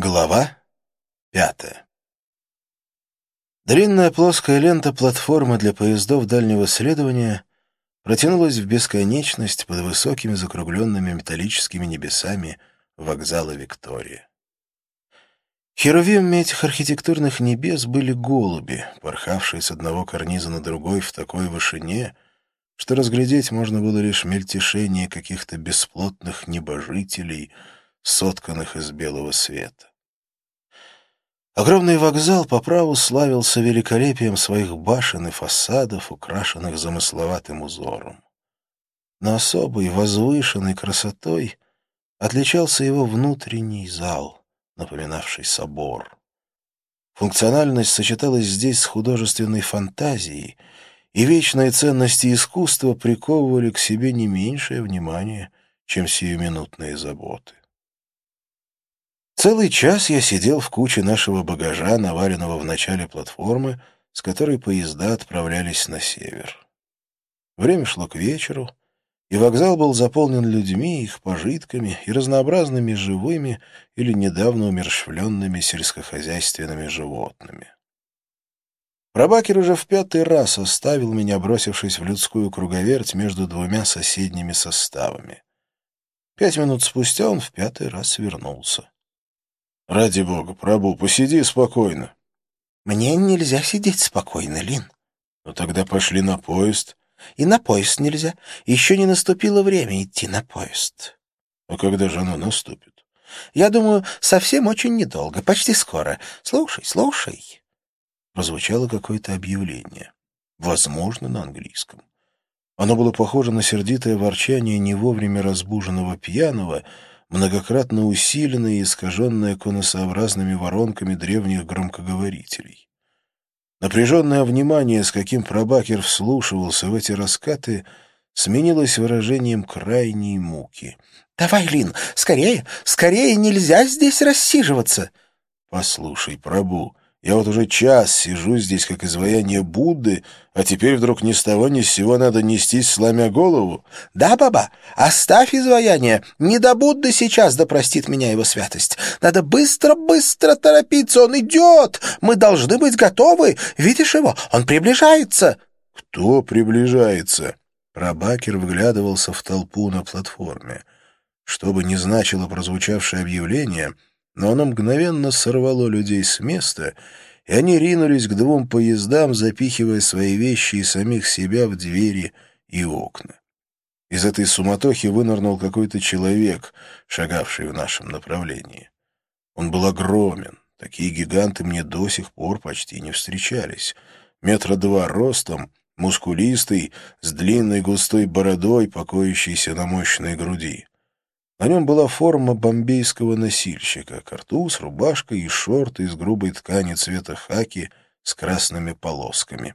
Глава пятая Длинная плоская лента платформы для поездов дальнего следования протянулась в бесконечность под высокими закругленными металлическими небесами вокзала Виктория. Херувимами этих архитектурных небес были голуби, порхавшие с одного карниза на другой в такой вышине, что разглядеть можно было лишь мельтешение каких-то бесплотных небожителей — сотканных из белого света. Огромный вокзал по праву славился великолепием своих башен и фасадов, украшенных замысловатым узором. Но особой возвышенной красотой отличался его внутренний зал, напоминавший собор. Функциональность сочеталась здесь с художественной фантазией, и вечные ценности искусства приковывали к себе не меньшее внимание, чем сиюминутные заботы. Целый час я сидел в куче нашего багажа, наваленного в начале платформы, с которой поезда отправлялись на север. Время шло к вечеру, и вокзал был заполнен людьми, их пожитками и разнообразными живыми или недавно умерщвленными сельскохозяйственными животными. Рабакер уже в пятый раз оставил меня, бросившись в людскую круговерть между двумя соседними составами. Пять минут спустя он в пятый раз вернулся. «Ради бога, Прабу, посиди спокойно». «Мне нельзя сидеть спокойно, Лин». «Ну тогда пошли на поезд». «И на поезд нельзя. Еще не наступило время идти на поезд». «А когда же оно наступит?» «Я думаю, совсем очень недолго, почти скоро. Слушай, слушай». Прозвучало какое-то объявление. Возможно, на английском. Оно было похоже на сердитое ворчание не вовремя разбуженного пьяного, многократно усиленное и искаженное конусообразными воронками древних громкоговорителей. Напряженное внимание, с каким Пробакер вслушивался в эти раскаты, сменилось выражением крайней муки. «Давай, Лин, скорее, скорее, нельзя здесь рассиживаться!» «Послушай, Прабу, я вот уже час сижу здесь, как изваяние Будды, а теперь вдруг ни с того ни с сего надо нестись, сломя голову. Да, баба, оставь изваяние. Не до Будды сейчас, да простит меня его святость. Надо быстро-быстро торопиться, он идет. Мы должны быть готовы. Видишь его? Он приближается. Кто приближается? Рабакер выглядывался в толпу на платформе. Что бы ни значило прозвучавшее объявление — но оно мгновенно сорвало людей с места, и они ринулись к двум поездам, запихивая свои вещи и самих себя в двери и окна. Из этой суматохи вынырнул какой-то человек, шагавший в нашем направлении. Он был огромен, такие гиганты мне до сих пор почти не встречались. Метра два ростом, мускулистый, с длинной густой бородой, покоящейся на мощной груди. На нем была форма бомбейского носильщика, картуз, рубашка и шорты из грубой ткани цвета хаки с красными полосками.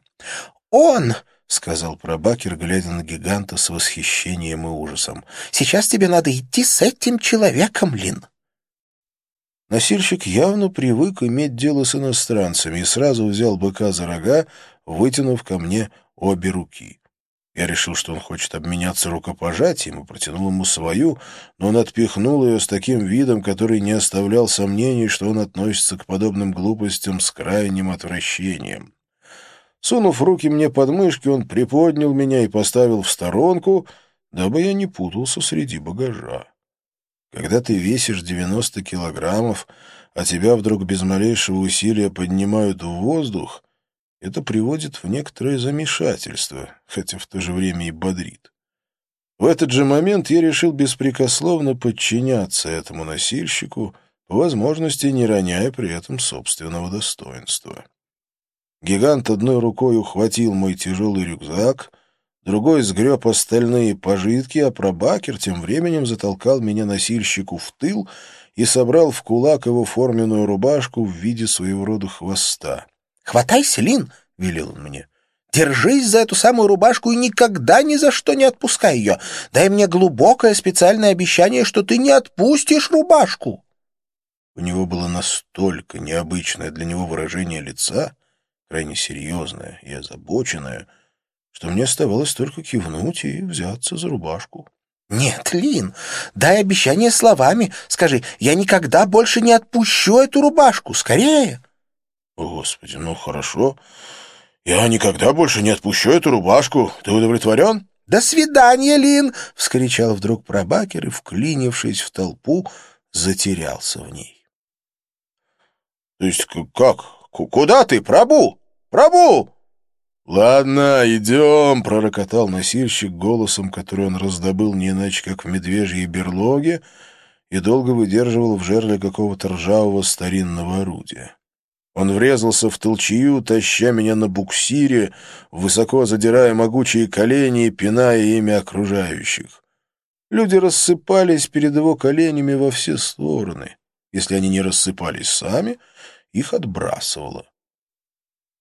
«Он!» — сказал пробакер, глядя на гиганта с восхищением и ужасом. «Сейчас тебе надо идти с этим человеком, Лин!» Носильщик явно привык иметь дело с иностранцами и сразу взял быка за рога, вытянув ко мне обе руки. Я решил, что он хочет обменяться рукопожатием, и протянул ему свою, но он отпихнул ее с таким видом, который не оставлял сомнений, что он относится к подобным глупостям с крайним отвращением. Сунув руки мне под мышки, он приподнял меня и поставил в сторонку, дабы я не путался среди багажа. Когда ты весишь 90 килограммов, а тебя вдруг без малейшего усилия поднимают в воздух — это приводит в некоторое замешательство, хотя в то же время и бодрит. В этот же момент я решил беспрекословно подчиняться этому носильщику, по возможности не роняя при этом собственного достоинства. Гигант одной рукой ухватил мой тяжелый рюкзак, другой сгреб остальные пожитки, а пробакер тем временем затолкал меня носильщику в тыл и собрал в кулак его форменную рубашку в виде своего рода хвоста. «Хватайся, Лин!» — велел он мне. «Держись за эту самую рубашку и никогда ни за что не отпускай ее. Дай мне глубокое специальное обещание, что ты не отпустишь рубашку». У него было настолько необычное для него выражение лица, крайне серьезное и озабоченное, что мне оставалось только кивнуть и взяться за рубашку. «Нет, Лин, дай обещание словами. Скажи, я никогда больше не отпущу эту рубашку. Скорее!» «Господи, ну хорошо. Я никогда больше не отпущу эту рубашку. Ты удовлетворен?» «До свидания, Лин!» — вскричал вдруг пробакер и, вклинившись в толпу, затерялся в ней. «То есть как? Куда ты, Прабу? Прабу?» «Ладно, идем», — пророкотал носильщик голосом, который он раздобыл не иначе, как в медвежьей берлоге, и долго выдерживал в жерле какого-то ржавого старинного орудия. Он врезался в толчью, таща меня на буксире, высоко задирая могучие колени и пиная ими окружающих. Люди рассыпались перед его коленями во все стороны. Если они не рассыпались сами, их отбрасывало.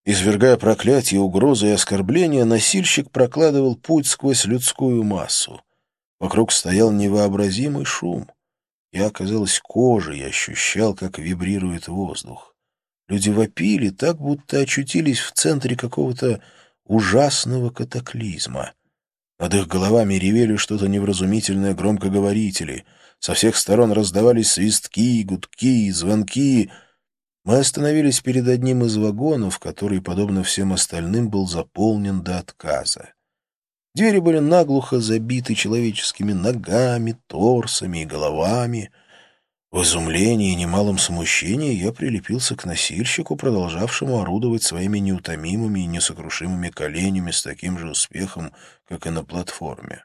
Извергая проклятия, угрозы и оскорбления, носильщик прокладывал путь сквозь людскую массу. Вокруг стоял невообразимый шум. Я, казалось, кожей ощущал, как вибрирует воздух. Люди вопили так, будто очутились в центре какого-то ужасного катаклизма. Над их головами ревели что-то невразумительное громкоговорители. Со всех сторон раздавались свистки, гудки, звонки — мы остановились перед одним из вагонов, который, подобно всем остальным, был заполнен до отказа. Двери были наглухо забиты человеческими ногами, торсами и головами. В изумлении и немалом смущении я прилепился к носильщику, продолжавшему орудовать своими неутомимыми и несокрушимыми коленями с таким же успехом, как и на платформе.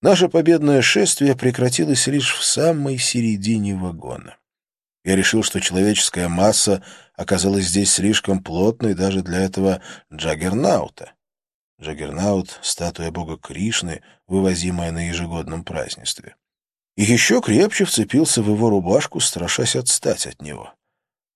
Наше победное шествие прекратилось лишь в самой середине вагона. Я решил, что человеческая масса оказалась здесь слишком плотной даже для этого Джаггернаута. Джаггернаут — статуя бога Кришны, вывозимая на ежегодном празднестве. И еще крепче вцепился в его рубашку, страшась отстать от него.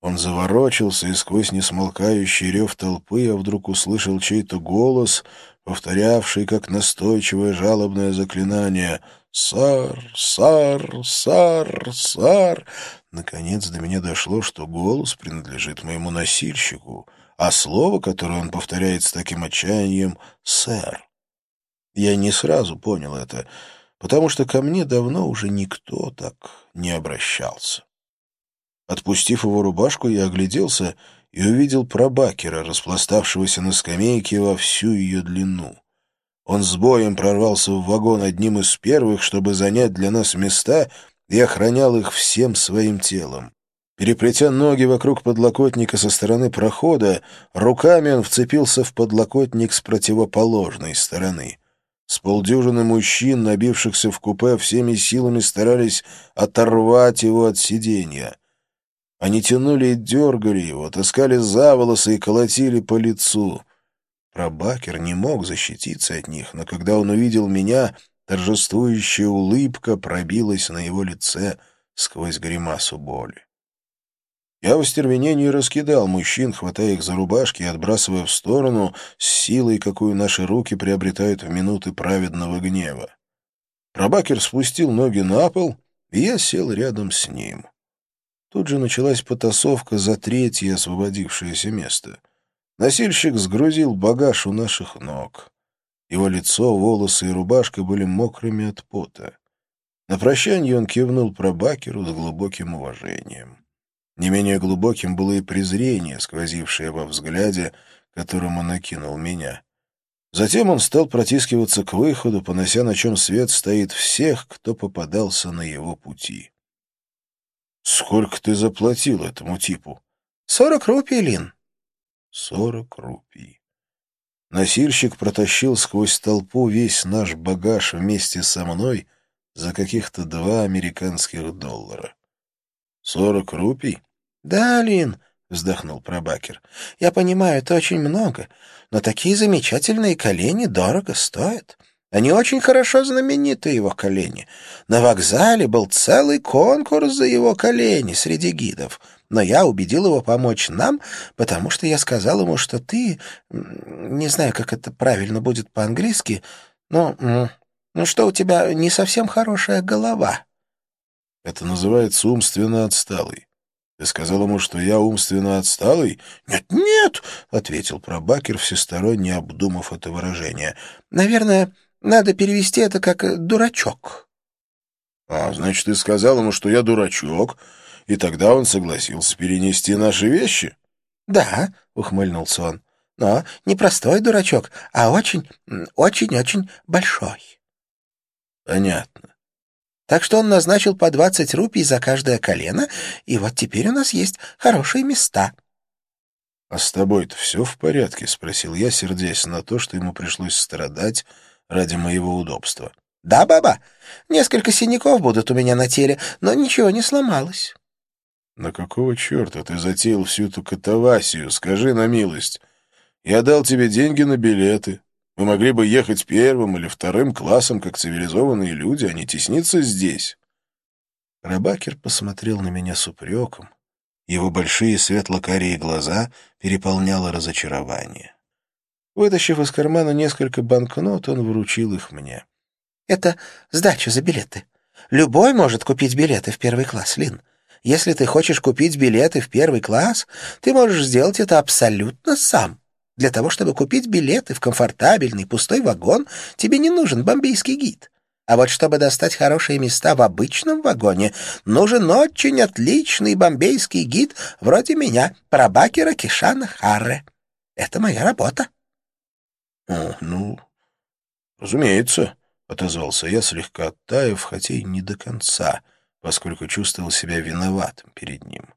Он заворочился, и сквозь несмолкающий рев толпы я вдруг услышал чей-то голос, повторявший как настойчивое жалобное заклинание «Сар! Сар! Сар! Сар!» Наконец до меня дошло, что голос принадлежит моему носильщику, а слово, которое он повторяет с таким отчаянием — «сэр». Я не сразу понял это, потому что ко мне давно уже никто так не обращался. Отпустив его рубашку, я огляделся и увидел пробакера, распластавшегося на скамейке во всю ее длину. Он с боем прорвался в вагон одним из первых, чтобы занять для нас места, и охранял их всем своим телом. Переплетя ноги вокруг подлокотника со стороны прохода, руками он вцепился в подлокотник с противоположной стороны. С полдюжины мужчин, набившихся в купе, всеми силами старались оторвать его от сиденья. Они тянули и дергали его, таскали за волосы и колотили по лицу. Пробакер не мог защититься от них, но когда он увидел меня, торжествующая улыбка пробилась на его лице сквозь гримасу боли. Я в остервенении раскидал мужчин, хватая их за рубашки и отбрасывая в сторону с силой, какую наши руки приобретают в минуты праведного гнева. Пробакер спустил ноги на пол, и я сел рядом с ним. Тут же началась потасовка за третье освободившееся место — Носильщик сгрузил багаж у наших ног. Его лицо, волосы и рубашка были мокрыми от пота. На прощание он кивнул пробакеру с глубоким уважением. Не менее глубоким было и презрение, сквозившее во взгляде, которым он накинул меня. Затем он стал протискиваться к выходу, понося на чем свет стоит всех, кто попадался на его пути. «Сколько ты заплатил этому типу?» «Сорок рупий, Лин». Сорок рупий. Носильщик протащил сквозь толпу весь наш багаж вместе со мной за каких-то два американских доллара. Сорок рупий? Да, Лин, вздохнул пробакер. Я понимаю, это очень много, но такие замечательные колени дорого стоят. Они очень хорошо знамениты, его колени. На вокзале был целый конкурс за его колени среди гидов — но я убедил его помочь нам, потому что я сказал ему, что ты... Не знаю, как это правильно будет по-английски, но... Ну что, у тебя не совсем хорошая голова. Это называется умственно отсталый. Ты сказал ему, что я умственно отсталый? Нет, нет, ответил пробакер, всесторонне обдумав это выражение. Наверное, Надо перевести это как «дурачок». А, значит, ты сказал ему, что я дурачок, и тогда он согласился перенести наши вещи? Да, ухмыльнулся он. Но не простой дурачок, а очень, очень-очень большой. Понятно. Так что он назначил по двадцать рупий за каждое колено, и вот теперь у нас есть хорошие места. — А с тобой-то все в порядке? — спросил я, сердясь на то, что ему пришлось страдать ради моего удобства. — Да, баба, несколько синяков будут у меня на теле, но ничего не сломалось. — На какого черта ты затеял всю эту катавасию? Скажи на милость. Я дал тебе деньги на билеты. Мы могли бы ехать первым или вторым классом, как цивилизованные люди, а не тесниться здесь. Рабакер посмотрел на меня с упреком. Его большие светло-карие глаза переполняло разочарование. Вытащив из кармана несколько банкнот, он вручил их мне. — Это сдача за билеты. Любой может купить билеты в первый класс, Лин. Если ты хочешь купить билеты в первый класс, ты можешь сделать это абсолютно сам. Для того, чтобы купить билеты в комфортабельный пустой вагон, тебе не нужен бомбейский гид. А вот чтобы достать хорошие места в обычном вагоне, нужен очень отличный бомбейский гид вроде меня, Прабакера Кишана Харре. Это моя работа. — ну, разумеется, — отозвался я, слегка оттаив, хотя и не до конца, поскольку чувствовал себя виноватым перед ним.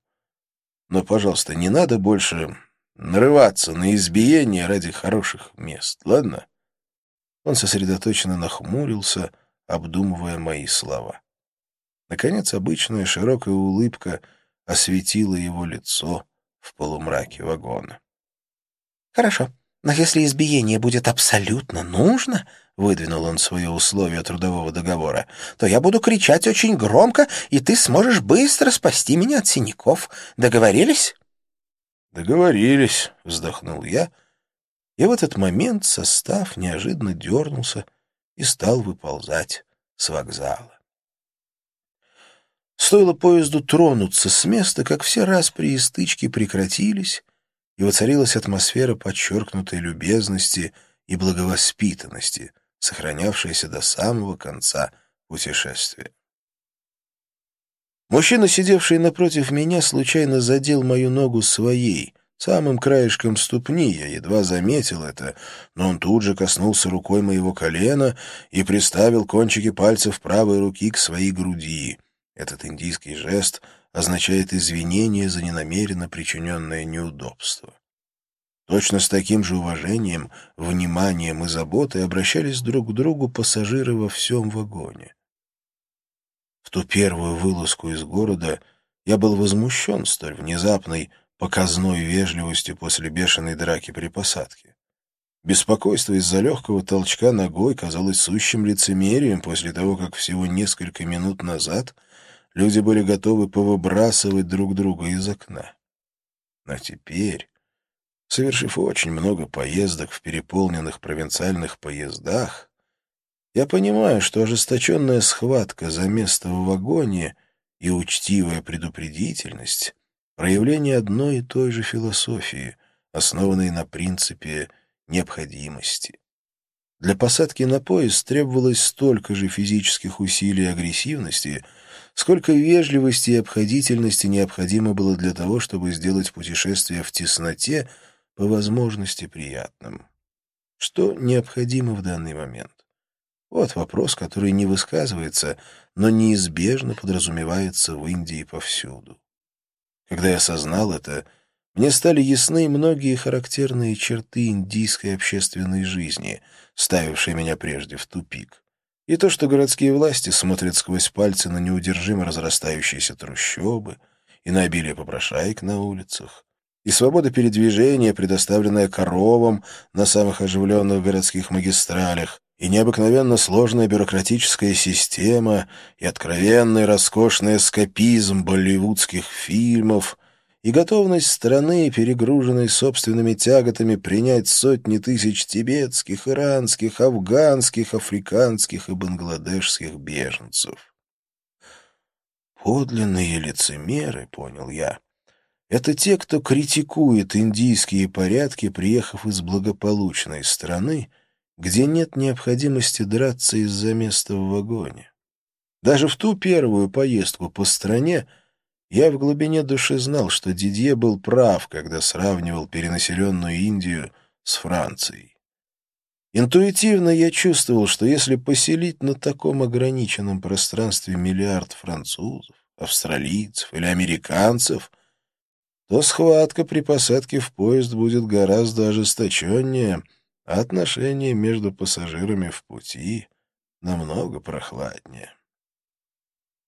Но, пожалуйста, не надо больше нарываться на избиение ради хороших мест, ладно? Он сосредоточенно нахмурился, обдумывая мои слова. Наконец, обычная широкая улыбка осветила его лицо в полумраке вагона. — Хорошо, но если избиение будет абсолютно нужно, — выдвинул он свое условие трудового договора, — то я буду кричать очень громко, и ты сможешь быстро спасти меня от синяков. Договорились? «Договорились», — вздохнул я, и в этот момент состав неожиданно дернулся и стал выползать с вокзала. Стоило поезду тронуться с места, как все распри и стычки прекратились, и воцарилась атмосфера подчеркнутой любезности и благовоспитанности, сохранявшаяся до самого конца путешествия. Мужчина, сидевший напротив меня, случайно задел мою ногу своей, самым краешком ступни, я едва заметил это, но он тут же коснулся рукой моего колена и приставил кончики пальцев правой руки к своей груди. Этот индийский жест означает извинение за ненамеренно причиненное неудобство. Точно с таким же уважением, вниманием и заботой обращались друг к другу пассажиры во всем вагоне. В ту первую вылазку из города я был возмущен столь внезапной, показной вежливостью после бешеной драки при посадке. Беспокойство из-за легкого толчка ногой казалось сущим лицемерием после того, как всего несколько минут назад люди были готовы повыбрасывать друг друга из окна. Но теперь, совершив очень много поездок в переполненных провинциальных поездах, я понимаю, что ожесточенная схватка за место в вагоне и учтивая предупредительность — проявление одной и той же философии, основанной на принципе необходимости. Для посадки на поезд требовалось столько же физических усилий и агрессивности, сколько вежливости и обходительности необходимо было для того, чтобы сделать путешествие в тесноте по возможности приятным. Что необходимо в данный момент? Вот вопрос, который не высказывается, но неизбежно подразумевается в Индии повсюду. Когда я осознал это, мне стали ясны многие характерные черты индийской общественной жизни, ставившие меня прежде в тупик. И то, что городские власти смотрят сквозь пальцы на неудержимо разрастающиеся трущобы и на обилие попрошаек на улицах, и свобода передвижения, предоставленная коровам на самых оживленных городских магистралях, и необыкновенно сложная бюрократическая система, и откровенный роскошный эскапизм болливудских фильмов, и готовность страны, перегруженной собственными тяготами, принять сотни тысяч тибетских, иранских, афганских, африканских и бангладешских беженцев. Подлинные лицемеры, понял я, это те, кто критикует индийские порядки, приехав из благополучной страны, где нет необходимости драться из-за места в вагоне. Даже в ту первую поездку по стране я в глубине души знал, что Дидье был прав, когда сравнивал перенаселенную Индию с Францией. Интуитивно я чувствовал, что если поселить на таком ограниченном пространстве миллиард французов, австралийцев или американцев, то схватка при посадке в поезд будет гораздо ожесточеннее, а отношения между пассажирами в пути намного прохладнее.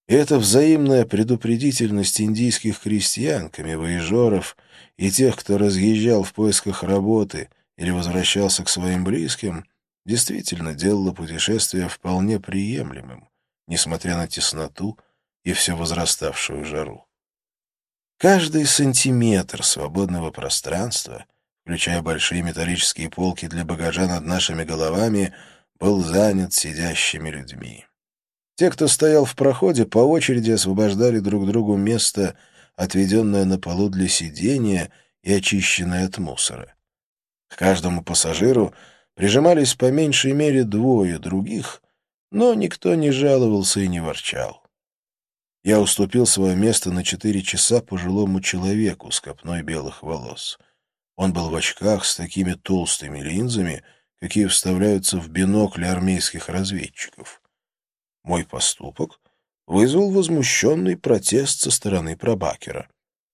Эта взаимная предупредительность индийских крестьян, камевоежоров и тех, кто разъезжал в поисках работы или возвращался к своим близким, действительно делала путешествие вполне приемлемым, несмотря на тесноту и все возраставшую жару. Каждый сантиметр свободного пространства, включая большие металлические полки для багажа над нашими головами, был занят сидящими людьми. Те, кто стоял в проходе, по очереди освобождали друг другу место, отведенное на полу для сидения и очищенное от мусора. К каждому пассажиру прижимались по меньшей мере двое других, но никто не жаловался и не ворчал. Я уступил свое место на четыре часа пожилому человеку с копной белых волос. Он был в очках с такими толстыми линзами, какие вставляются в бинокли армейских разведчиков. Мой поступок вызвал возмущенный протест со стороны пробакера.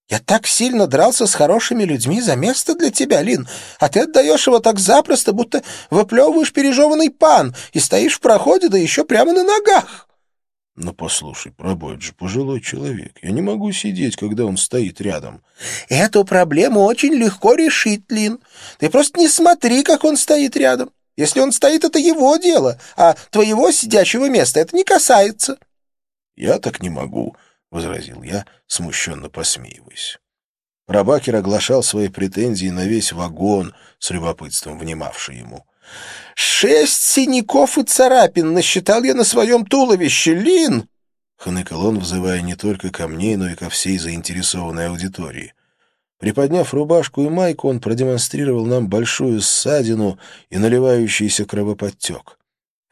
«Я так сильно дрался с хорошими людьми за место для тебя, Лин, а ты отдаешь его так запросто, будто выплевываешь пережеванный пан и стоишь в проходе, да еще прямо на ногах!» Но послушай, пробой, же пожилой человек. Я не могу сидеть, когда он стоит рядом. Эту проблему очень легко решить, Лин. Ты просто не смотри, как он стоит рядом. Если он стоит, это его дело, а твоего сидячего места это не касается. Я так не могу, — возразил я, смущенно посмеиваясь. Пробакер оглашал свои претензии на весь вагон, с любопытством внимавший ему. «Шесть синяков и царапин насчитал я на своем туловище, Лин!» Хныкал он, взывая не только ко мне, но и ко всей заинтересованной аудитории. Приподняв рубашку и майку, он продемонстрировал нам большую ссадину и наливающийся кровоподтек.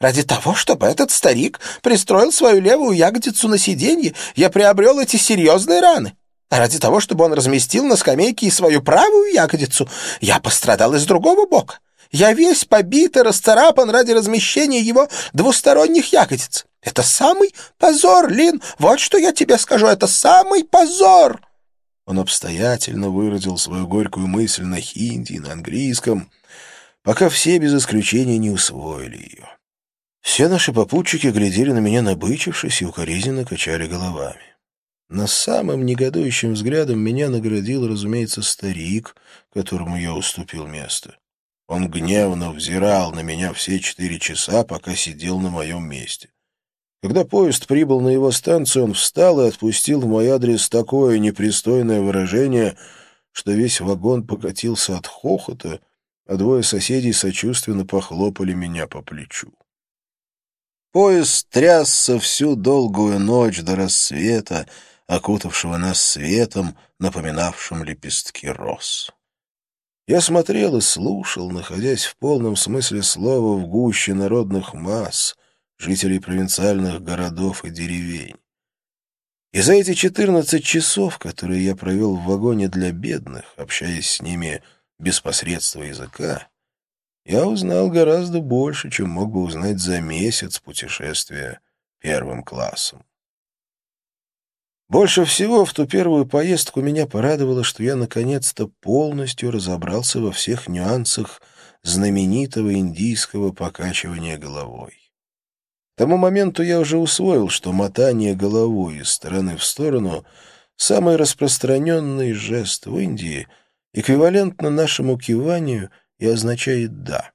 «Ради того, чтобы этот старик пристроил свою левую ягодицу на сиденье, я приобрел эти серьезные раны. А ради того, чтобы он разместил на скамейке и свою правую ягодицу, я пострадал из другого бока. Я весь побит и расцарапан ради размещения его двусторонних ягодиц. Это самый позор, Лин. Вот что я тебе скажу. Это самый позор. Он обстоятельно выразил свою горькую мысль на хинди и на английском, пока все без исключения не усвоили ее. Все наши попутчики глядели на меня, набычившись, и укоризненно качали головами. На самым негодующим взглядом меня наградил, разумеется, старик, которому я уступил место. Он гневно взирал на меня все четыре часа, пока сидел на моем месте. Когда поезд прибыл на его станцию, он встал и отпустил в мой адрес такое непристойное выражение, что весь вагон покатился от хохота, а двое соседей сочувственно похлопали меня по плечу. Поезд трясся всю долгую ночь до рассвета, окутавшего нас светом, напоминавшим лепестки роз. Я смотрел и слушал, находясь в полном смысле слова в гуще народных масс, жителей провинциальных городов и деревень. И за эти четырнадцать часов, которые я провел в вагоне для бедных, общаясь с ними без посредства языка, я узнал гораздо больше, чем мог бы узнать за месяц путешествия первым классом. Больше всего в ту первую поездку меня порадовало, что я наконец-то полностью разобрался во всех нюансах знаменитого индийского покачивания головой. К тому моменту я уже усвоил, что мотание головой из стороны в сторону — самый распространенный жест в Индии, эквивалентно нашему киванию и означает «да».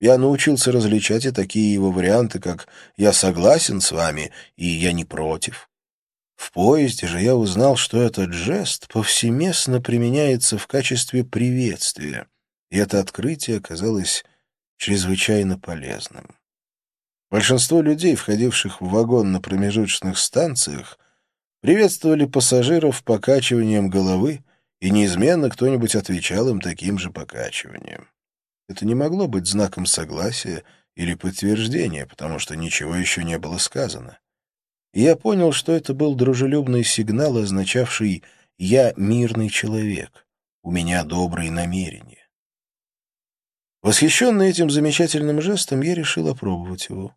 Я научился различать и такие его варианты, как «я согласен с вами» и «я не против». В поезде же я узнал, что этот жест повсеместно применяется в качестве приветствия, и это открытие оказалось чрезвычайно полезным. Большинство людей, входивших в вагон на промежуточных станциях, приветствовали пассажиров покачиванием головы, и неизменно кто-нибудь отвечал им таким же покачиванием. Это не могло быть знаком согласия или подтверждения, потому что ничего еще не было сказано. Я понял, что это был дружелюбный сигнал, означавший «я мирный человек, у меня добрые намерения». Восхищенный этим замечательным жестом, я решил опробовать его.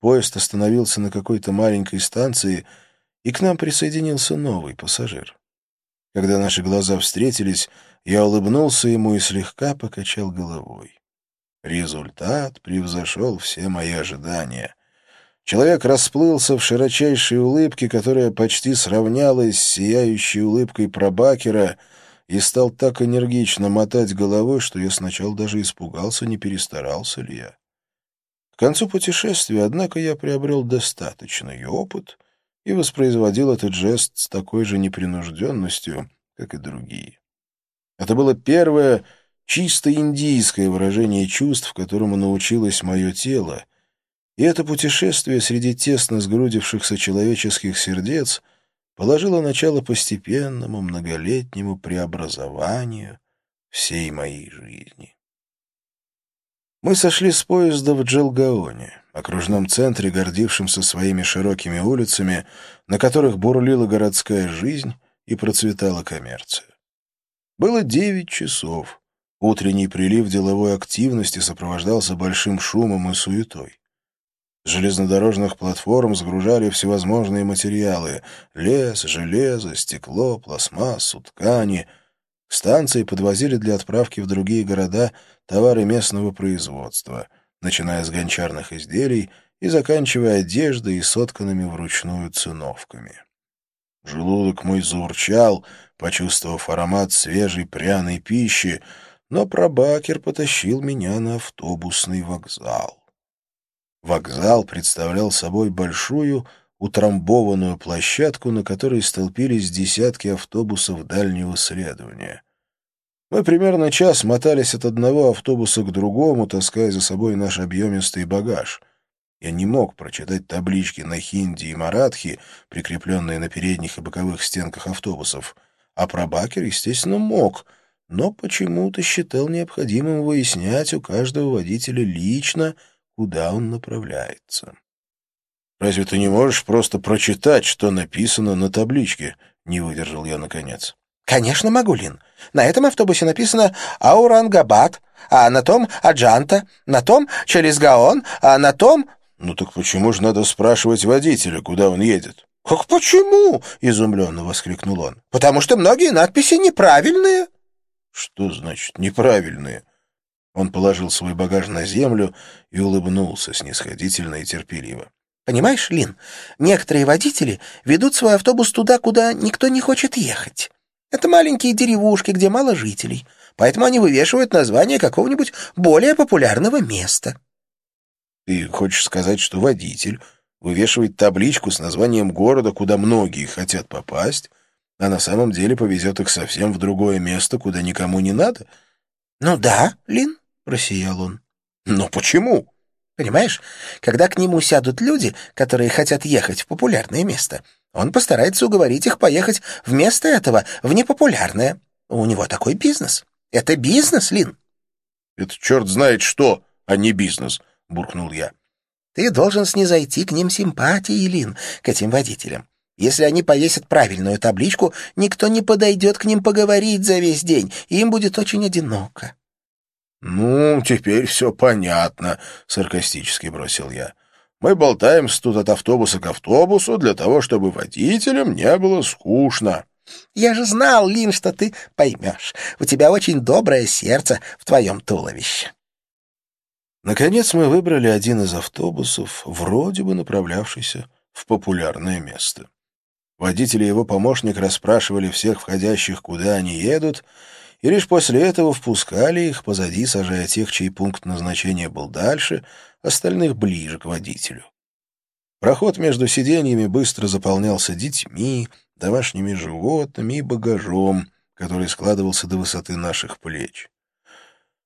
Поезд остановился на какой-то маленькой станции, и к нам присоединился новый пассажир. Когда наши глаза встретились, я улыбнулся ему и слегка покачал головой. Результат превзошел все мои ожидания. Человек расплылся в широчайшей улыбке, которая почти сравнялась с сияющей улыбкой пробакера, и стал так энергично мотать головой, что я сначала даже испугался, не перестарался ли я. К концу путешествия, однако, я приобрел достаточный опыт и воспроизводил этот жест с такой же непринужденностью, как и другие. Это было первое чисто индийское выражение чувств, которому научилось мое тело, и это путешествие среди тесно сгрудившихся человеческих сердец положило начало постепенному многолетнему преобразованию всей моей жизни. Мы сошли с поезда в Джелгаоне, окружном центре, гордившемся своими широкими улицами, на которых бурлила городская жизнь и процветала коммерция. Было девять часов. Утренний прилив деловой активности сопровождался большим шумом и суетой. Железнодорожных платформ сгружали всевозможные материалы — лес, железо, стекло, пластмассу, ткани. К станции подвозили для отправки в другие города товары местного производства, начиная с гончарных изделий и заканчивая одеждой и сотканными вручную циновками. Желудок мой заурчал, почувствовав аромат свежей пряной пищи, но пробакер потащил меня на автобусный вокзал. Вокзал представлял собой большую, утрамбованную площадку, на которой столпились десятки автобусов дальнего следования. Мы примерно час мотались от одного автобуса к другому, таская за собой наш объемистый багаж. Я не мог прочитать таблички на хинди и маратхи, прикрепленные на передних и боковых стенках автобусов. А пробакер, естественно, мог, но почему-то считал необходимым выяснять у каждого водителя лично, куда он направляется. «Разве ты не можешь просто прочитать, что написано на табличке?» — не выдержал я наконец. «Конечно могу, Лин. На этом автобусе написано «Аурангабад», а на том «Аджанта», на том «Челизгаон», а на том «Ну так почему же надо спрашивать водителя, куда он едет?» «Как почему?» — изумленно воскликнул он. «Потому что многие надписи неправильные». «Что значит неправильные?» Он положил свой багаж на землю и улыбнулся снисходительно и терпеливо. «Понимаешь, Лин, некоторые водители ведут свой автобус туда, куда никто не хочет ехать. Это маленькие деревушки, где мало жителей, поэтому они вывешивают название какого-нибудь более популярного места». Ты хочешь сказать, что водитель вывешивает табличку с названием города, куда многие хотят попасть, а на самом деле повезет их совсем в другое место, куда никому не надо? — Ну да, Лин, — просиял он. — Но почему? Понимаешь, когда к нему сядут люди, которые хотят ехать в популярное место, он постарается уговорить их поехать вместо этого в непопулярное. У него такой бизнес. Это бизнес, Лин. — Это черт знает что, а не бизнес буркнул я. «Ты должен снизойти к ним симпатией, Лин, к этим водителям. Если они повесят правильную табличку, никто не подойдет к ним поговорить за весь день, и им будет очень одиноко». «Ну, теперь все понятно», — саркастически бросил я. «Мы болтаемся тут от автобуса к автобусу для того, чтобы водителям не было скучно». «Я же знал, Лин, что ты поймешь. У тебя очень доброе сердце в твоем туловище». Наконец мы выбрали один из автобусов, вроде бы направлявшийся в популярное место. Водитель и его помощник расспрашивали всех входящих, куда они едут, и лишь после этого впускали их, позади сажая тех, чей пункт назначения был дальше, остальных ближе к водителю. Проход между сиденьями быстро заполнялся детьми, домашними животными и багажом, который складывался до высоты наших плеч.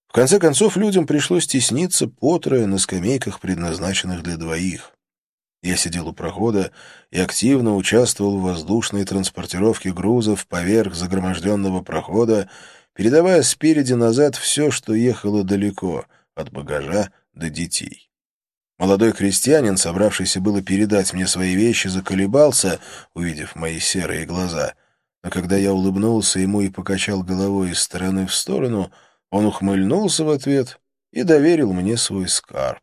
В конце концов, людям пришлось тесниться по трое на скамейках, предназначенных для двоих. Я сидел у прохода и активно участвовал в воздушной транспортировке грузов поверх загроможденного прохода, передавая спереди назад все, что ехало далеко, от багажа до детей. Молодой крестьянин, собравшийся было передать мне свои вещи, заколебался, увидев мои серые глаза. Но когда я улыбнулся ему и покачал головой из стороны в сторону, он ухмыльнулся в ответ и доверил мне свой скарб.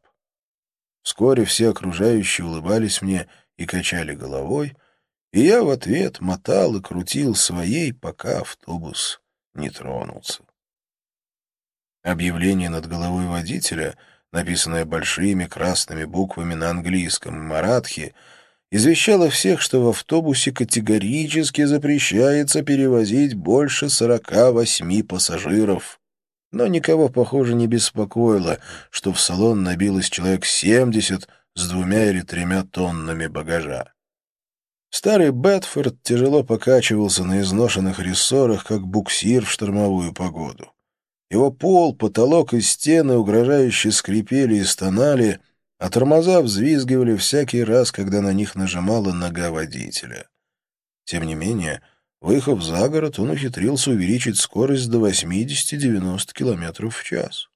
Вскоре все окружающие улыбались мне и качали головой, и я в ответ мотал и крутил своей, пока автобус не тронулся. Объявление над головой водителя, написанное большими красными буквами на английском маратхи, извещало всех, что в автобусе категорически запрещается перевозить больше сорока восьми пассажиров. Но никого, похоже, не беспокоило, что в салон набилось человек семьдесят с двумя или тремя тоннами багажа. Старый Бетфорд тяжело покачивался на изношенных рессорах, как буксир в штормовую погоду. Его пол, потолок и стены угрожающе скрипели и стонали, а тормоза взвизгивали всякий раз, когда на них нажимала нога водителя. Тем не менее, выехав за город, он ухитрился увеличить скорость до 80-90 км в час.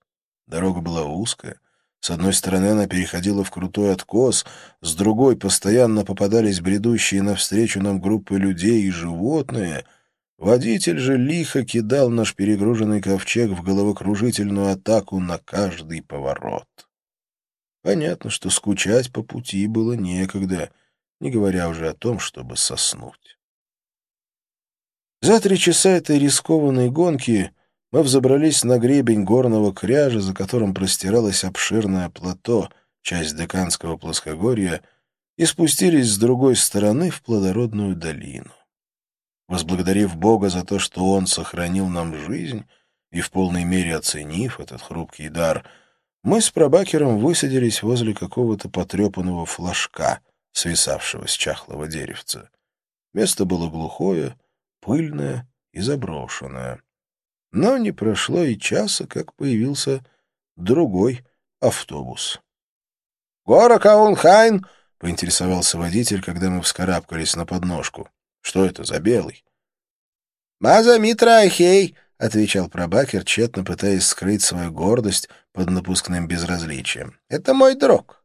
Дорога была узкая, с одной стороны она переходила в крутой откос, с другой постоянно попадались бредущие навстречу нам группы людей и животные. Водитель же лихо кидал наш перегруженный ковчег в головокружительную атаку на каждый поворот. Понятно, что скучать по пути было некогда, не говоря уже о том, чтобы соснуть. За три часа этой рискованной гонки мы взобрались на гребень горного кряжа, за которым простиралось обширное плато, часть Деканского плоскогорья, и спустились с другой стороны в плодородную долину. Возблагодарив Бога за то, что Он сохранил нам жизнь и в полной мере оценив этот хрупкий дар, мы с пробакером высадились возле какого-то потрепанного флажка, свисавшего с чахлого деревца. Место было глухое, пыльное и заброшенное. Но не прошло и часа, как появился другой автобус. «गोरा कौन हैं!» — поинтересовался водитель, когда мы вскарабкались на подножку. «Что это за белый?» «माझा मित्र आहे!» — отвечал Прабакер, тщетно пытаясь скрыть свою гордость под напускным безразличием. «Это мой друг».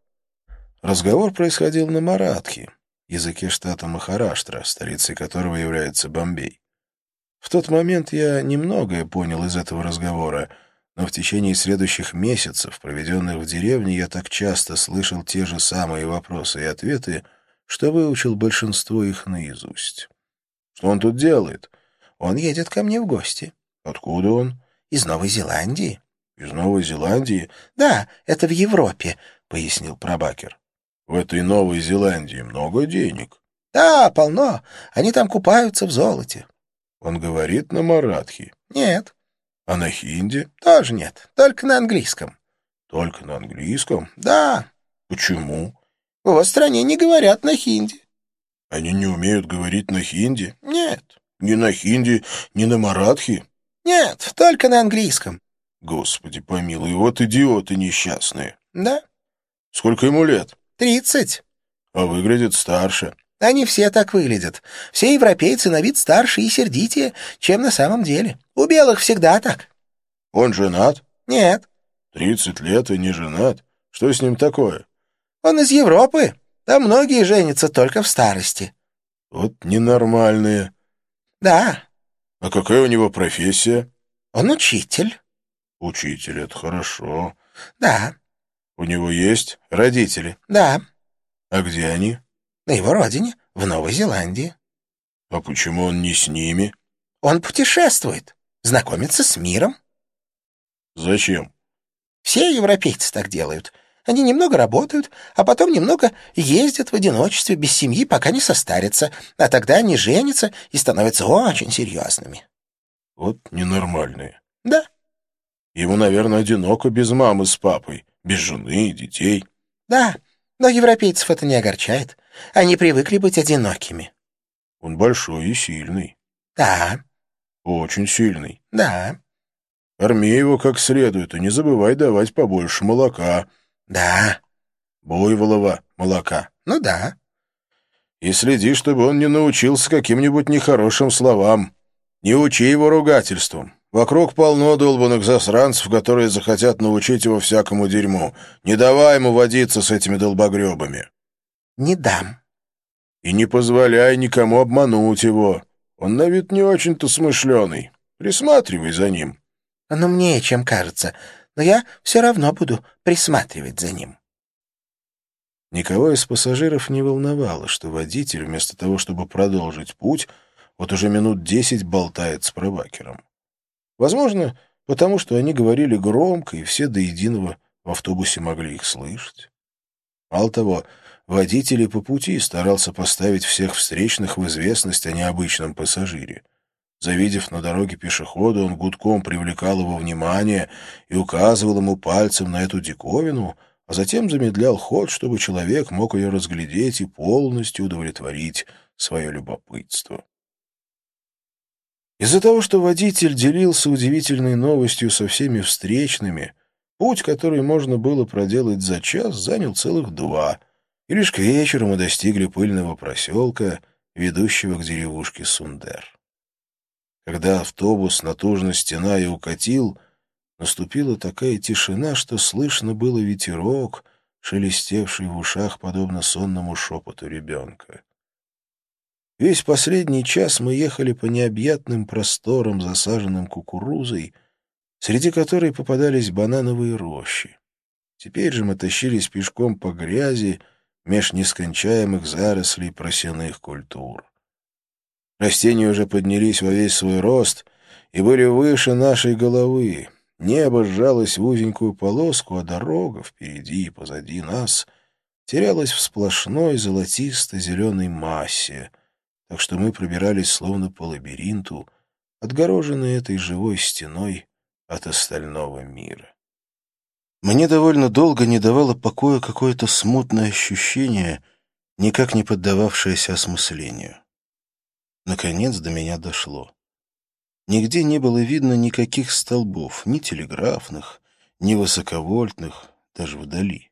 Разговор происходил на маратхе, языке штата Махараштра, столицей которого является Бомбей. В тот момент я немногое понял из этого разговора, но в течение следующих месяцев, проведенных в деревне, я так часто слышал те же самые вопросы и ответы, что выучил большинство их наизусть. «Что он тут делает?» «Он едет ко мне в гости». «Откуда он?» «Из Новой Зеландии». «Из Новой Зеландии?» «Да, это в Европе», — пояснил Пробакер. «В этой Новой Зеландии много денег». «Да, полно. Они там купаются в золоте. Он говорит на маратхи? Нет. А на хинди? Тоже нет. Только на английском. Только на английском? Да. Почему? В его стране не говорят на хинди. Они не умеют говорить на хинди? Нет. Ни на хинди, ни на маратхи? Нет, только на английском. Господи помилуй, вот идиоты несчастные. Да. Сколько ему лет? Тридцать. А выглядит старше. Они все так выглядят. Все европейцы на вид старше и сердитее, чем на самом деле. У белых всегда так. Он женат? Нет. Тридцать лет и не женат. Что с ним такое? Он из Европы. Там многие женятся только в старости. Вот ненормальные. Да. А какая у него профессия? Он учитель. Учитель — это хорошо. Да. У него есть родители? Да. А где они? На его родине, в Новой Зеландии. А почему он не с ними? Он путешествует, знакомится с миром. Зачем? Все европейцы так делают. Они немного работают, а потом немного ездят в одиночестве без семьи, пока не состарятся, а тогда они женятся и становятся очень серьезными. Вот ненормальные. Да. Ему, наверное, одиноко без мамы с папой, без жены и детей. Да, но европейцев это не огорчает. Они привыкли быть одинокими. Он большой и сильный. Да. Очень сильный. Да. Корми его как следует, и не забывай давать побольше молока. Да. Буйволова молока. Ну да. И следи, чтобы он не научился каким-нибудь нехорошим словам. Не учи его ругательством. Вокруг полно долбанных засранцев, которые захотят научить его всякому дерьму. Не давай ему водиться с этими долбогребами». «Не дам». «И не позволяй никому обмануть его. Он на вид не очень-то смышленый. Присматривай за ним». «Оно умнее, чем кажется, но я все равно буду присматривать за ним». Никого из пассажиров не волновало, что водитель, вместо того, чтобы продолжить путь, вот уже минут десять болтает с пробакером. Возможно, потому что они говорили громко, и все до единого в автобусе могли их слышать. Мало того, водитель по пути старался поставить всех встречных в известность о необычном пассажире. Завидев на дороге пешехода, он гудком привлекал его внимание и указывал ему пальцем на эту диковину — а затем замедлял ход, чтобы человек мог ее разглядеть и полностью удовлетворить свое любопытство. Из-за того, что водитель делился удивительной новостью со всеми встречными, путь, который можно было проделать за час, занял целых два, и лишь к вечеру мы достигли пыльного проселка, ведущего к деревушке Сундер. Когда автобус, натужно стена и укатил — Наступила такая тишина, что слышно было ветерок, шелестевший в ушах, подобно сонному шепоту ребенка. Весь последний час мы ехали по необъятным просторам, засаженным кукурузой, среди которой попадались банановые рощи. Теперь же мы тащились пешком по грязи меж нескончаемых зарослей просяных культур. Растения уже поднялись во весь свой рост и были выше нашей головы. Небо сжалось в узенькую полоску, а дорога впереди и позади нас терялась в сплошной золотисто-зеленой массе, так что мы пробирались словно по лабиринту, отгороженные этой живой стеной от остального мира. Мне довольно долго не давало покоя какое-то смутное ощущение, никак не поддававшееся осмыслению. Наконец до меня дошло. Нигде не было видно никаких столбов, ни телеграфных, ни высоковольтных, даже вдали.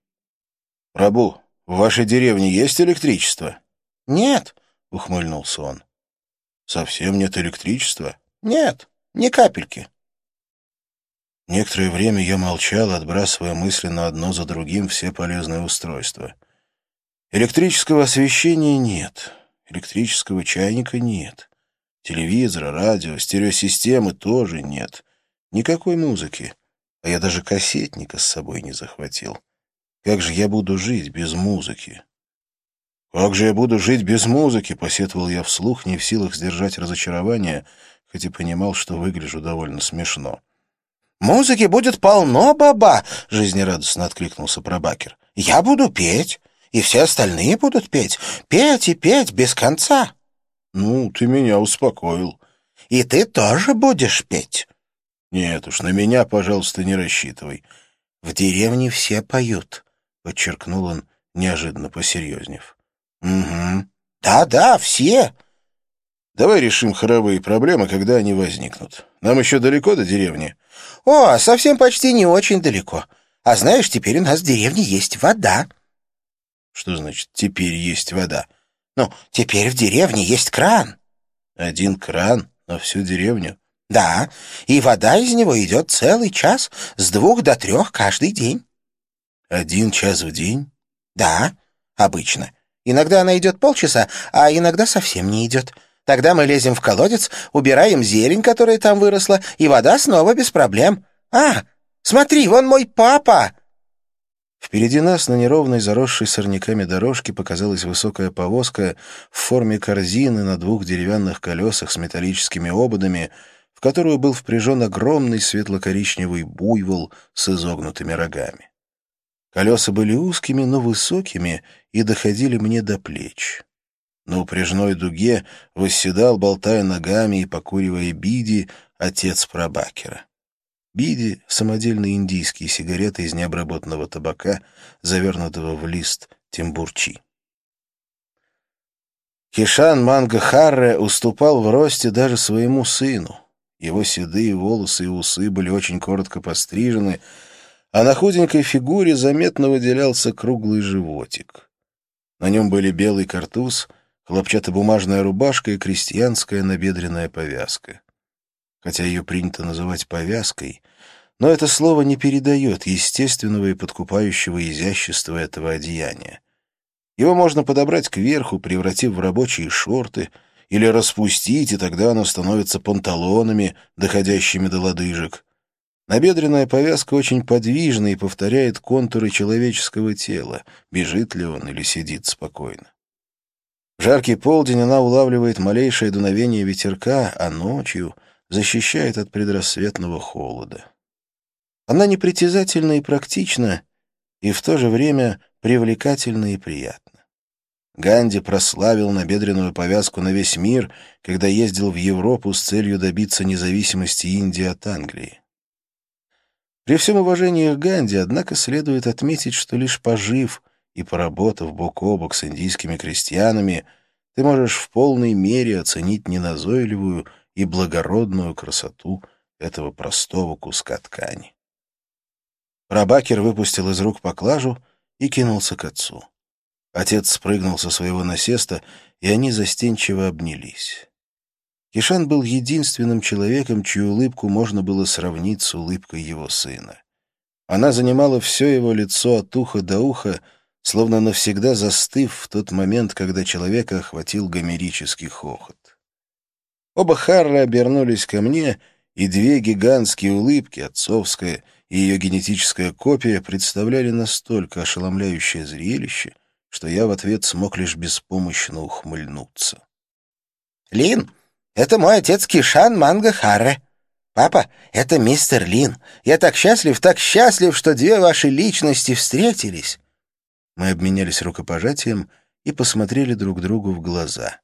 — Рабу, в вашей деревне есть электричество? — Нет, — ухмыльнулся он. — Совсем нет электричества? — Нет, ни капельки. Некоторое время я молчал, отбрасывая мысли на одно за другим все полезные устройства. Электрического освещения нет, электрического чайника нет. Телевизора, радио, стереосистемы тоже нет. Никакой музыки. А я даже кассетника с собой не захватил. Как же я буду жить без музыки? «Как же я буду жить без музыки?» — посетовал я вслух, не в силах сдержать разочарование, хоть и понимал, что выгляжу довольно смешно. «Музыки будет полно, баба!» — жизнерадостно откликнулся Пробакер. «Я буду петь, и все остальные будут петь. Петь и петь без конца!» «Ну, ты меня успокоил». «И ты тоже будешь петь?» «Нет уж, на меня, пожалуйста, не рассчитывай». «В деревне все поют», — подчеркнул он, неожиданно посерьезнев. «Угу. Да-да, все». «Давай решим хоровые проблемы, когда они возникнут. Нам еще далеко до деревни?» «О, совсем почти не очень далеко. А знаешь, теперь у нас в деревне есть вода». «Что значит «теперь есть вода»?» Ну, теперь в деревне есть кран. Один кран на всю деревню? Да, и вода из него идет целый час, с двух до трех каждый день. Один час в день? Да, обычно. Иногда она идет полчаса, а иногда совсем не идет. Тогда мы лезем в колодец, убираем зелень, которая там выросла, и вода снова без проблем. А, смотри, вон мой папа!» Впереди нас на неровной, заросшей сорняками дорожке показалась высокая повозка в форме корзины на двух деревянных колесах с металлическими ободами, в которую был впряжен огромный светло-коричневый буйвол с изогнутыми рогами. Колеса были узкими, но высокими и доходили мне до плеч. На упряжной дуге восседал, болтая ногами и покуривая биди, отец прабакера. Биди — самодельные индийские сигареты из необработанного табака, завернутого в лист тимбурчи. Кишан Манга Харре уступал в росте даже своему сыну. Его седые волосы и усы были очень коротко пострижены, а на худенькой фигуре заметно выделялся круглый животик. На нем были белый картуз, хлопчатобумажная рубашка и крестьянская набедренная повязка. хотя ее принято называть повязкой, но это слово не передает естественного и подкупающего изящества этого одеяния. Его можно подобрать кверху, превратив в рабочие шорты, или распустить, и тогда оно становится панталонами, доходящими до лодыжек. Набедренная повязка очень подвижна и повторяет контуры человеческого тела, бежит ли он или сидит спокойно. Жаркий полдень она улавливает малейшее дуновение ветерка, а ночью защищает от предрассветного холода. Она непритязательна и практична, и в то же время привлекательна и приятна. Ганди прославил набедренную повязку на весь мир, когда ездил в Европу с целью добиться независимости Индии от Англии. При всем уважении к Ганди, однако, следует отметить, что лишь пожив и поработав бок о бок с индийскими крестьянами, ты можешь в полной мере оценить неназойливую и благородную красоту этого простого куска ткани. Рабакер выпустил из рук поклажу и кинулся к отцу. Отец спрыгнул со своего насеста, и они застенчиво обнялись. Кишан был единственным человеком, чью улыбку можно было сравнить с улыбкой его сына. Она занимала все его лицо от уха до уха, словно навсегда застыв в тот момент, когда человека охватил гомерический хохот. Оба Харра обернулись ко мне, и две гигантские улыбки, отцовская и ее генетическая копия, представляли настолько ошеломляющее зрелище, что я в ответ смог лишь беспомощно ухмыльнуться. «Лин, это мой отец Кишан Манга Харре. Папа, это мистер Лин. Я так счастлив, так счастлив, что две ваши личности встретились». Мы обменялись рукопожатием и посмотрели друг другу в глаза.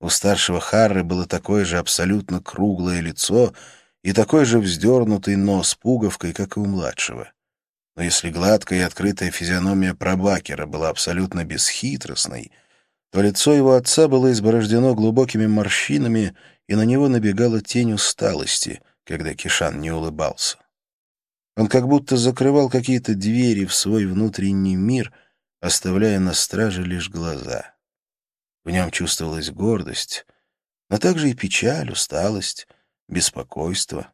У старшего Харры было такое же абсолютно круглое лицо и такой же вздернутый нос пуговкой, как и у младшего. Но если гладкая и открытая физиономия пробакера была абсолютно бесхитростной — то лицо его отца было изборождено глубокими морщинами, и на него набегала тень усталости, когда Кишан не улыбался. Он как будто закрывал какие-то двери в свой внутренний мир, оставляя на страже лишь глаза. В нем чувствовалась гордость, но также и печаль, усталость, беспокойство.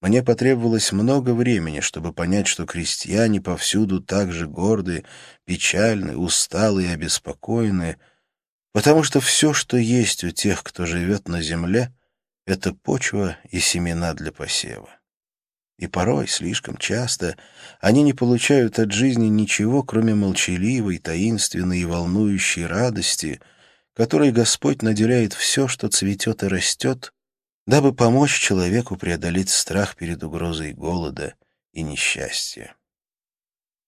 Мне потребовалось много времени, чтобы понять, что крестьяне повсюду так же горды, печальны, усталы и обеспокоены, потому что все, что есть у тех, кто живет на земле, — это почва и семена для посева. И порой, слишком часто, они не получают от жизни ничего, кроме молчаливой, таинственной и волнующей радости, которой Господь наделяет все, что цветет и растет, дабы помочь человеку преодолеть страх перед угрозой голода и несчастья.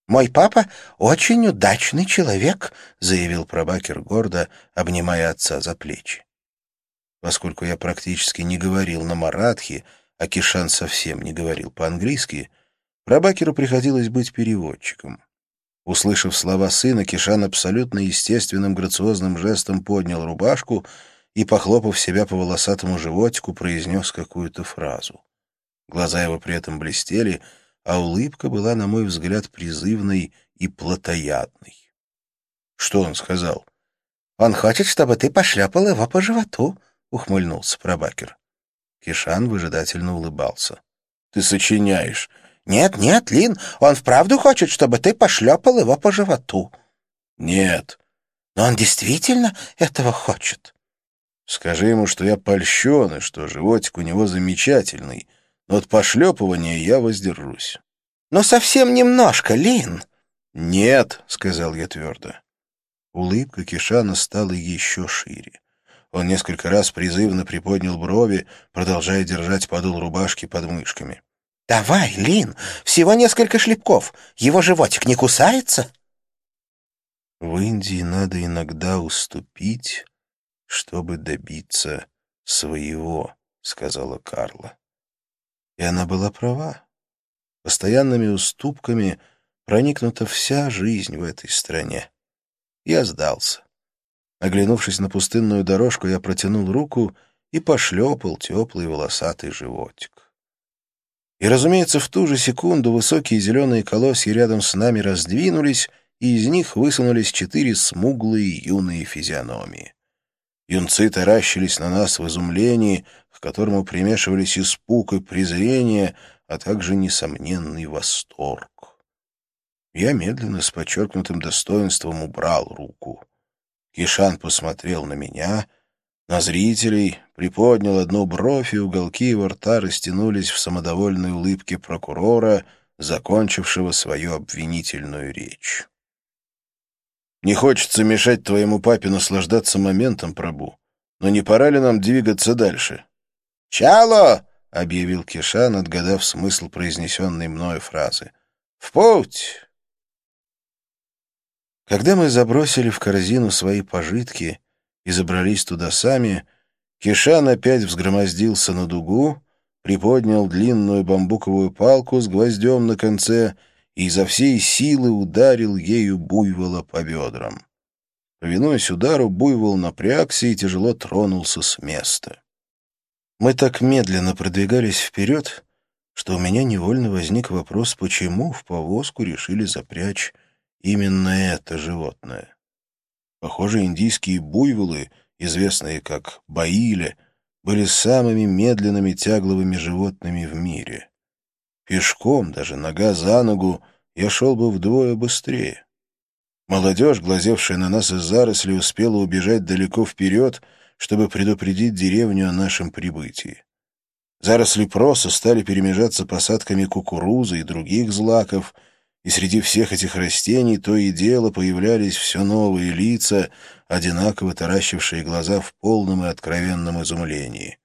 «Мой папа очень удачный человек», — заявил Пробакер гордо, обнимая отца за плечи. Поскольку я практически не говорил на маратхи, а Кишан совсем не говорил по-английски, Прабакеру приходилось быть переводчиком. Услышав слова сына, Кишан абсолютно естественным грациозным жестом поднял рубашку — и, похлопав себя по волосатому животику, произнес какую-то фразу. Глаза его при этом блестели, а улыбка была, на мой взгляд, призывной и плотоядной. Что он сказал? «Он хочет, чтобы ты пошлепал его по животу», — ухмыльнулся Пробакер. Кишан выжидательно улыбался. «Ты сочиняешь». «Нет, нет, Лин, он вправду хочет, чтобы ты пошлепал его по животу». «Нет». «Но он действительно этого хочет». Скажи ему, что я польщен, и что животик у него замечательный, но от пошлепывания я воздержусь. — Но совсем немножко, Лин. — Нет, — сказал я твердо. Улыбка Кишана стала еще шире. Он несколько раз призывно приподнял брови, продолжая держать подол рубашки под мышками. — Давай, Лин, всего несколько шлепков. Его животик не кусается? В Индии надо иногда уступить чтобы добиться своего», — сказала Карла. И она была права. Постоянными уступками проникнута вся жизнь в этой стране. Я сдался. Оглянувшись на пустынную дорожку, я протянул руку и пошлепал теплый волосатый животик. И, разумеется, в ту же секунду высокие зеленые колосья рядом с нами раздвинулись, и из них высунулись четыре смуглые юные физиономии. Юнцы таращились на нас в изумлении, к которому примешивались испуг и презрение, а также несомненный восторг. Я медленно, с подчеркнутым достоинством, убрал руку. Кишан посмотрел на меня, на зрителей, приподнял одну бровь, и уголки его рта растянулись в самодовольной улыбке прокурора, закончившего свою обвинительную речь. «Не хочется мешать твоему папе наслаждаться моментом, Прабу, но не пора ли нам двигаться дальше?» «Чало!» — объявил Кишан, отгадав смысл произнесенной мною фразы. «В путь!» Когда мы забросили в корзину свои пожитки и забрались туда сами, Кишан опять взгромоздился на дугу, приподнял длинную бамбуковую палку с гвоздем на конце и изо всей силы ударил ею буйвола по бедрам. Повинуясь удару, буйвол напрягся и тяжело тронулся с места. Мы так медленно продвигались вперед, что у меня невольно возник вопрос, почему в повозку решили запрячь именно это животное. Похоже, индийские буйволы, известные как баиля, были самыми медленными тягловыми животными в мире. Пешком, даже нога за ногу, я шел бы вдвое быстрее. Молодежь, глазевшая на нас из зарослей, успела убежать далеко вперед, чтобы предупредить деревню о нашем прибытии. Заросли проса стали перемежаться посадками кукурузы и других злаков — и среди всех этих растений то и дело появлялись все новые лица, одинаково таращившие глаза в полном и откровенном изумлении.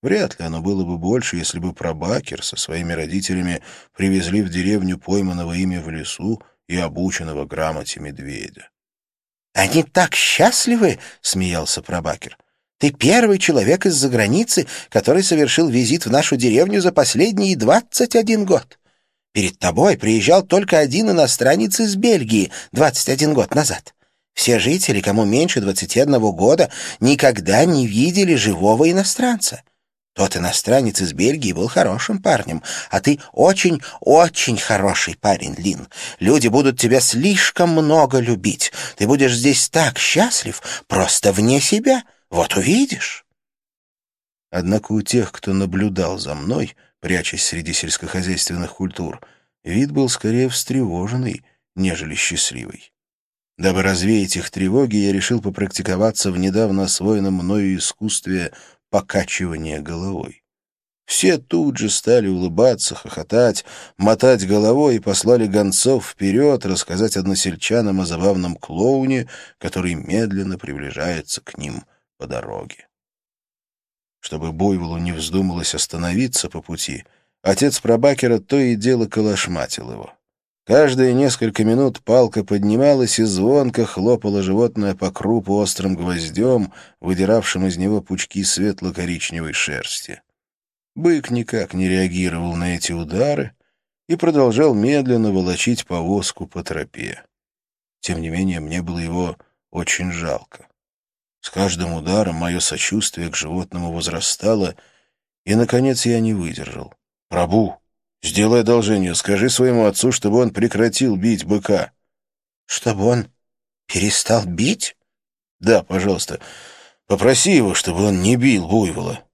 Вряд ли оно было бы больше, если бы прабакер со своими родителями привезли в деревню пойманного ими в лесу и обученного грамоте медведя. «Они так счастливы!» — смеялся прабакер. «Ты первый человек из-за границы, который совершил визит в нашу деревню за последние двадцать один год. Перед тобой приезжал только один иностранец из Бельгии 21 год назад. Все жители, кому меньше 21 года, никогда не видели живого иностранца. Тот иностранец из Бельгии был хорошим парнем, а ты очень-очень хороший парень, Лин. Люди будут тебя слишком много любить. Ты будешь здесь так счастлив, просто вне себя. Вот увидишь. Однако у тех, кто наблюдал за мной, — прячась среди сельскохозяйственных культур, вид был скорее встревоженный, нежели счастливый. Дабы развеять их тревоги, я решил попрактиковаться в недавно освоенном мною искусстве покачивания головой. Все тут же стали улыбаться, хохотать, мотать головой и послали гонцов вперед рассказать односельчанам о забавном клоуне, который медленно приближается к ним по дороге. Чтобы Буйволу не вздумалось остановиться по пути, отец Пробакера то и дело колошматил его. Каждые несколько минут палка поднималась и звонко хлопала животное по крупу острым гвоздем, выдиравшим из него пучки светло-коричневой шерсти. Бык никак не реагировал на эти удары и продолжал медленно волочить повозку по тропе. Тем не менее, мне было его очень жалко. С каждым ударом мое сочувствие к животному возрастало, и, наконец, я не выдержал. «Прабу, сделай одолжение, скажи своему отцу, чтобы он прекратил бить быка». «Чтобы он перестал бить?» «Да, пожалуйста. Попроси его, чтобы он не бил буйвола».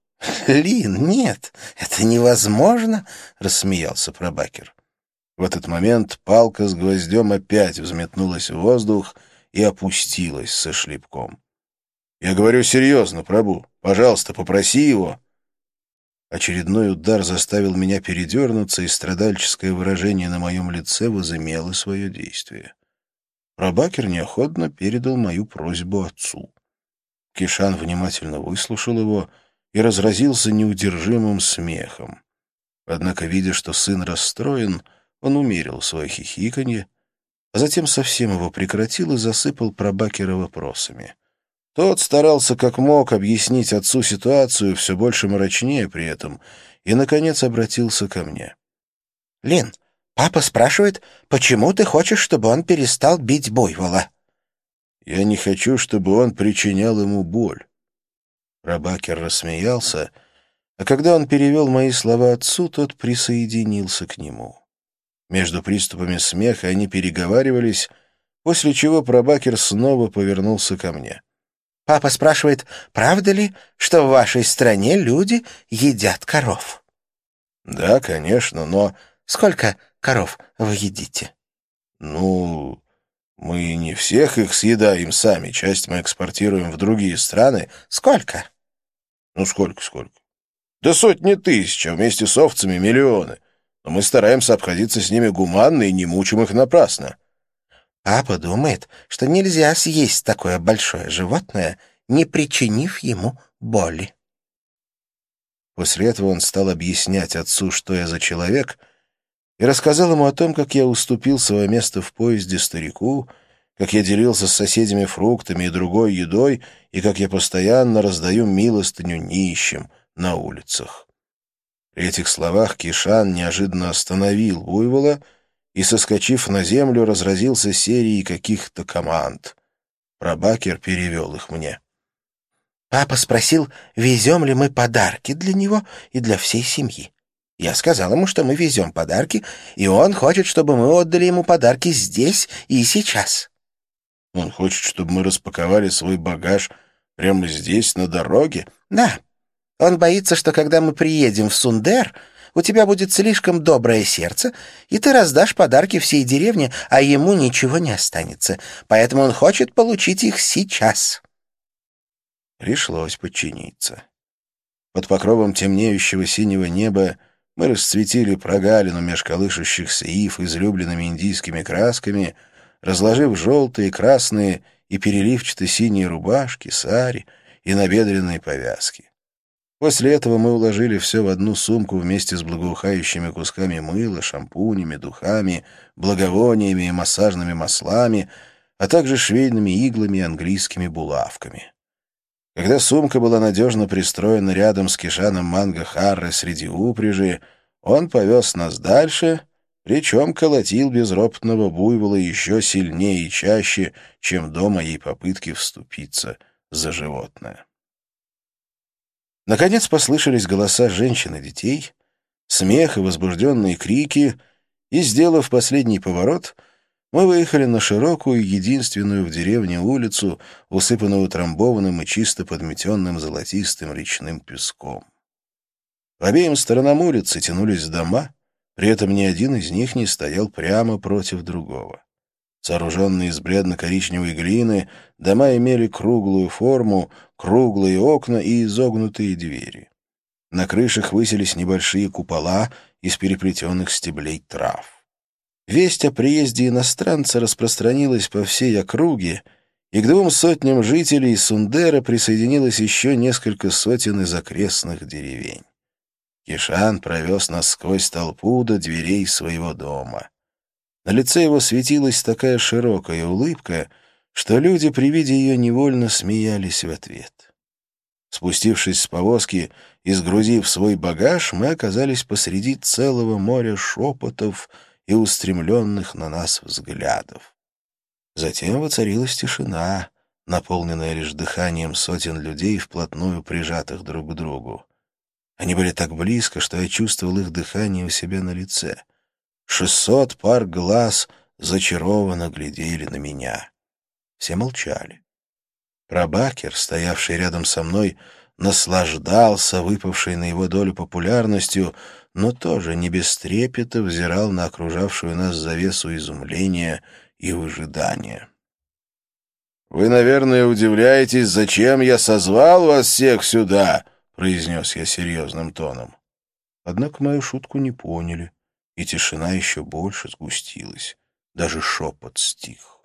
«Лин, нет, это невозможно», — рассмеялся Пробакер. В этот момент палка с гвоздем опять взметнулась в воздух и опустилась со шлепком. Я говорю серьезно, Прабу. Пожалуйста, попроси его. Очередной удар заставил меня передернуться, и страдальческое выражение на моем лице возымело свое действие. Прабакер неохотно передал мою просьбу отцу. Кишан внимательно выслушал его и разразился неудержимым смехом. Однако, видя, что сын расстроен, он умерил свое хихиканье, а затем совсем его прекратил и засыпал Прабакера вопросами. Тот старался как мог объяснить отцу ситуацию, все больше мрачнее при этом, и, наконец, обратился ко мне. «Лин, папа спрашивает, почему ты хочешь, чтобы он перестал бить Буйвола?» «Я не хочу, чтобы он причинял ему боль». Рабакер рассмеялся, а когда он перевел мои слова отцу, тот присоединился к нему. Между приступами смеха они переговаривались, после чего Прабакер снова повернулся ко мне. Папа спрашивает, правда ли, что в вашей стране люди едят коров? Да, конечно, но... Сколько коров вы едите? Ну, мы не всех их съедаем сами. Часть мы экспортируем в другие страны. Сколько? Ну, сколько, сколько? Да сотни тысяч, а вместе с овцами миллионы. Но мы стараемся обходиться с ними гуманно и не мучим их напрасно. Папа думает, что нельзя съесть такое большое животное, не причинив ему боли. После этого он стал объяснять отцу, что я за человек, и рассказал ему о том, как я уступил свое место в поезде старику, как я делился с соседями фруктами и другой едой, и как я постоянно раздаю милостыню нищим на улицах. При этих словах Кишан неожиданно остановил буйвола и, соскочив на землю, разразился серией каких-то команд. Прабакер перевел их мне. Папа спросил, везем ли мы подарки для него и для всей семьи. Я сказал ему, что мы везем подарки, и он хочет, чтобы мы отдали ему подарки здесь и сейчас. Он хочет, чтобы мы распаковали свой багаж прямо здесь, на дороге? Да. Он боится, что когда мы приедем в Сундер, у тебя будет слишком доброе сердце, и ты раздашь подарки всей деревне, а ему ничего не останется. Поэтому он хочет получить их сейчас». Пришлось подчиниться. Под покровом темнеющего синего неба мы расцветили прогалину меж колышущихся ив излюбленными индийскими красками, разложив желтые, красные и переливчато-синие рубашки, сари и набедренные повязки. После этого мы уложили все в одну сумку вместе с благоухающими кусками мыла, шампунями, духами, благовониями и массажными маслами, а также швейными иглами и английскими булавками. Когда сумка была надежно пристроена рядом с Кишаном Манго Харры среди упряжи, он повез нас дальше, причем колотил безропотного буйвола еще сильнее и чаще, чем до моей попытки вступиться за животное. Наконец послышались голоса женщин и детей, смех и возбужденные крики, и, сделав последний поворот, мы выехали на широкую, единственную в деревне улицу, усыпанную трамбованным и чисто подметенным золотистым речным песком. По обеим сторонам улицы тянулись дома, при этом ни один из них не стоял прямо против другого. Сооруженные из бледно-коричневой глины, дома имели круглую форму, круглые окна и изогнутые двери. На крышах высились небольшие купола из переплетенных стеблей трав. Весть о приезде иностранца распространилась по всей округе, и к двум сотням жителей Сундера присоединилось еще несколько сотен из окрестных деревень. Кишан провез нас сквозь толпу до дверей своего дома. На лице его светилась такая широкая улыбка, что люди при виде ее невольно смеялись в ответ. Спустившись с повозки и сгрузив свой багаж, мы оказались посреди целого моря шепотов и устремленных на нас взглядов. Затем воцарилась тишина, наполненная лишь дыханием сотен людей, вплотную прижатых друг к другу. Они были так близко, что я чувствовал их дыхание у себя на лице — Шестьсот пар глаз зачарованно глядели на меня. Все молчали. Прабакер, стоявший рядом со мной, наслаждался выпавшей на его долю популярностью, но тоже не без трепета взирал на окружавшую нас завесу изумления и выжидания. «Вы, наверное, удивляетесь, зачем я созвал вас всех сюда?» — произнес я серьезным тоном. Однако мою шутку не поняли и тишина еще больше сгустилась, даже шепот стих.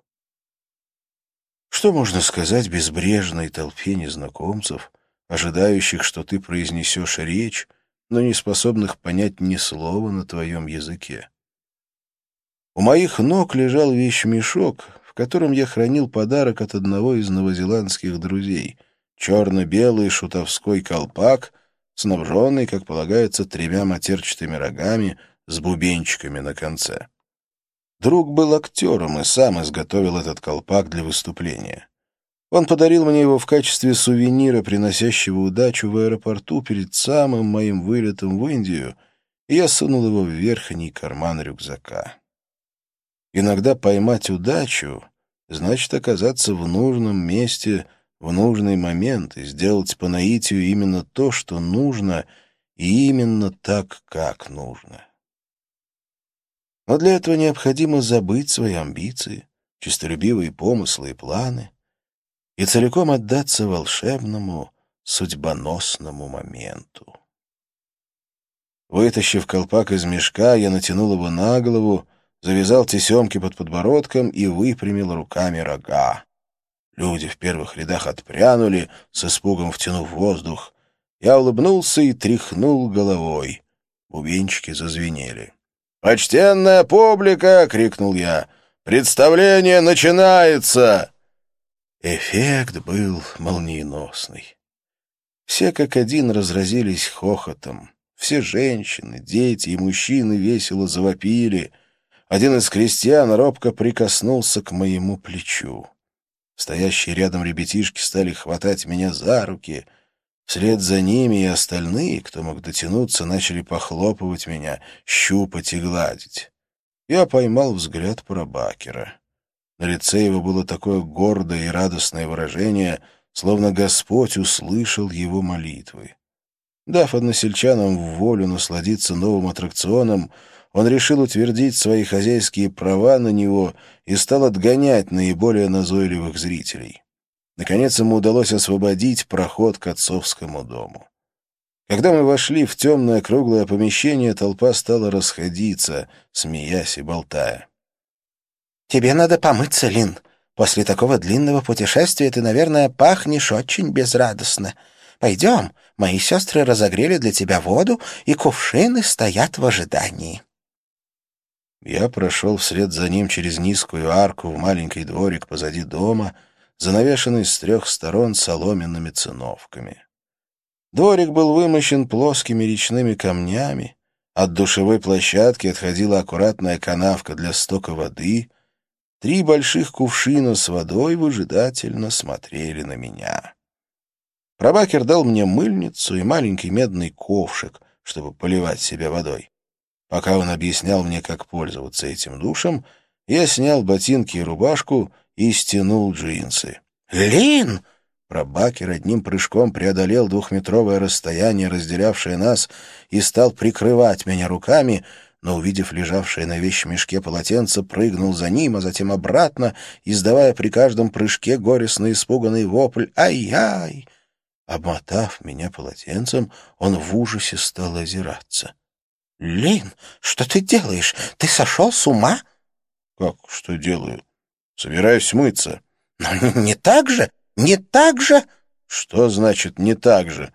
Что можно сказать безбрежной толпе незнакомцев, ожидающих, что ты произнесешь речь, но не способных понять ни слова на твоем языке? У моих ног лежал вещмешок, в котором я хранил подарок от одного из новозеландских друзей — черно-белый шутовской колпак, снабженный, как полагается, тремя матерчатыми рогами — с бубенчиками на конце. Друг был актером и сам изготовил этот колпак для выступления. Он подарил мне его в качестве сувенира, приносящего удачу в аэропорту перед самым моим вылетом в Индию, и я сунул его в верхний карман рюкзака. Иногда поймать удачу значит оказаться в нужном месте в нужный момент и сделать по наитию именно то, что нужно, и именно так, как нужно. Но для этого необходимо забыть свои амбиции, честолюбивые помыслы и планы и целиком отдаться волшебному, судьбоносному моменту. Вытащив колпак из мешка, я натянул его на голову, завязал тесемки под подбородком и выпрямил руками рога. Люди в первых рядах отпрянули, с испугом втянув воздух. Я улыбнулся и тряхнул головой. Бубенчики зазвенели. «Почтенная публика!» — крикнул я. «Представление начинается!» Эффект был молниеносный. Все как один разразились хохотом. Все женщины, дети и мужчины весело завопили. Один из крестьян робко прикоснулся к моему плечу. Стоящие рядом ребятишки стали хватать меня за руки — Вслед за ними и остальные, кто мог дотянуться, начали похлопывать меня, щупать и гладить. Я поймал взгляд Пробакера. На лице его было такое гордое и радостное выражение, словно Господь услышал его молитвы. Дав односельчанам волю насладиться новым аттракционом, он решил утвердить свои хозяйские права на него и стал отгонять наиболее назойливых зрителей. Наконец ему удалось освободить проход к отцовскому дому. Когда мы вошли в темное круглое помещение, толпа стала расходиться, смеясь и болтая. «Тебе надо помыться, Лин. После такого длинного путешествия ты, наверное, пахнешь очень безрадостно. Пойдем, мои сестры разогрели для тебя воду, и кувшины стоят в ожидании». Я прошел вслед за ним через низкую арку в маленький дворик позади дома — занавешенный с трех сторон соломенными циновками. Дворик был вымощен плоскими речными камнями, от душевой площадки отходила аккуратная канавка для стока воды, три больших кувшина с водой выжидательно смотрели на меня. Пробакер дал мне мыльницу и маленький медный ковшик, чтобы поливать себя водой. Пока он объяснял мне, как пользоваться этим душем, я снял ботинки и рубашку и стянул джинсы. «Лин!» Пробакер одним прыжком преодолел двухметровое расстояние, разделявшее нас, и стал прикрывать меня руками, но, увидев лежавшее на вещмешке полотенце, прыгнул за ним, а затем обратно, издавая при каждом прыжке горестно испуганный вопль «Ай-яй!». Обмотав меня полотенцем, он в ужасе стал озираться. «Лин, что ты делаешь? Ты сошел с ума?» «Как что делаю? Собираюсь смыться. Но не так же, не так же. Что значит «не так же»?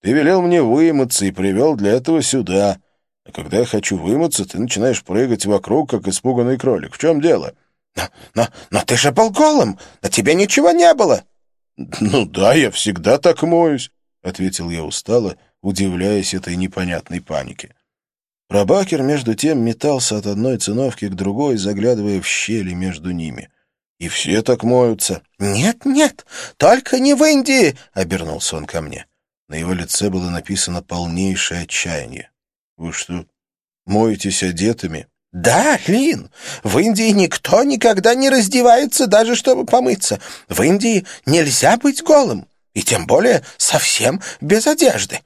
Ты велел мне вымыться и привел для этого сюда. А когда я хочу вымыться, ты начинаешь прыгать вокруг, как испуганный кролик. В чем дело? Но, но, но ты же был голым, на тебе ничего не было. Ну да, я всегда так моюсь, — ответил я устало, удивляясь этой непонятной панике. Пробакер, между тем, метался от одной циновки к другой, заглядывая в щели между ними. И все так моются. «Нет, нет, только не в Индии!» — обернулся он ко мне. На его лице было написано полнейшее отчаяние. «Вы что, моетесь одетыми?» «Да, Лин, в Индии никто никогда не раздевается, даже чтобы помыться. В Индии нельзя быть голым, и тем более совсем без одежды».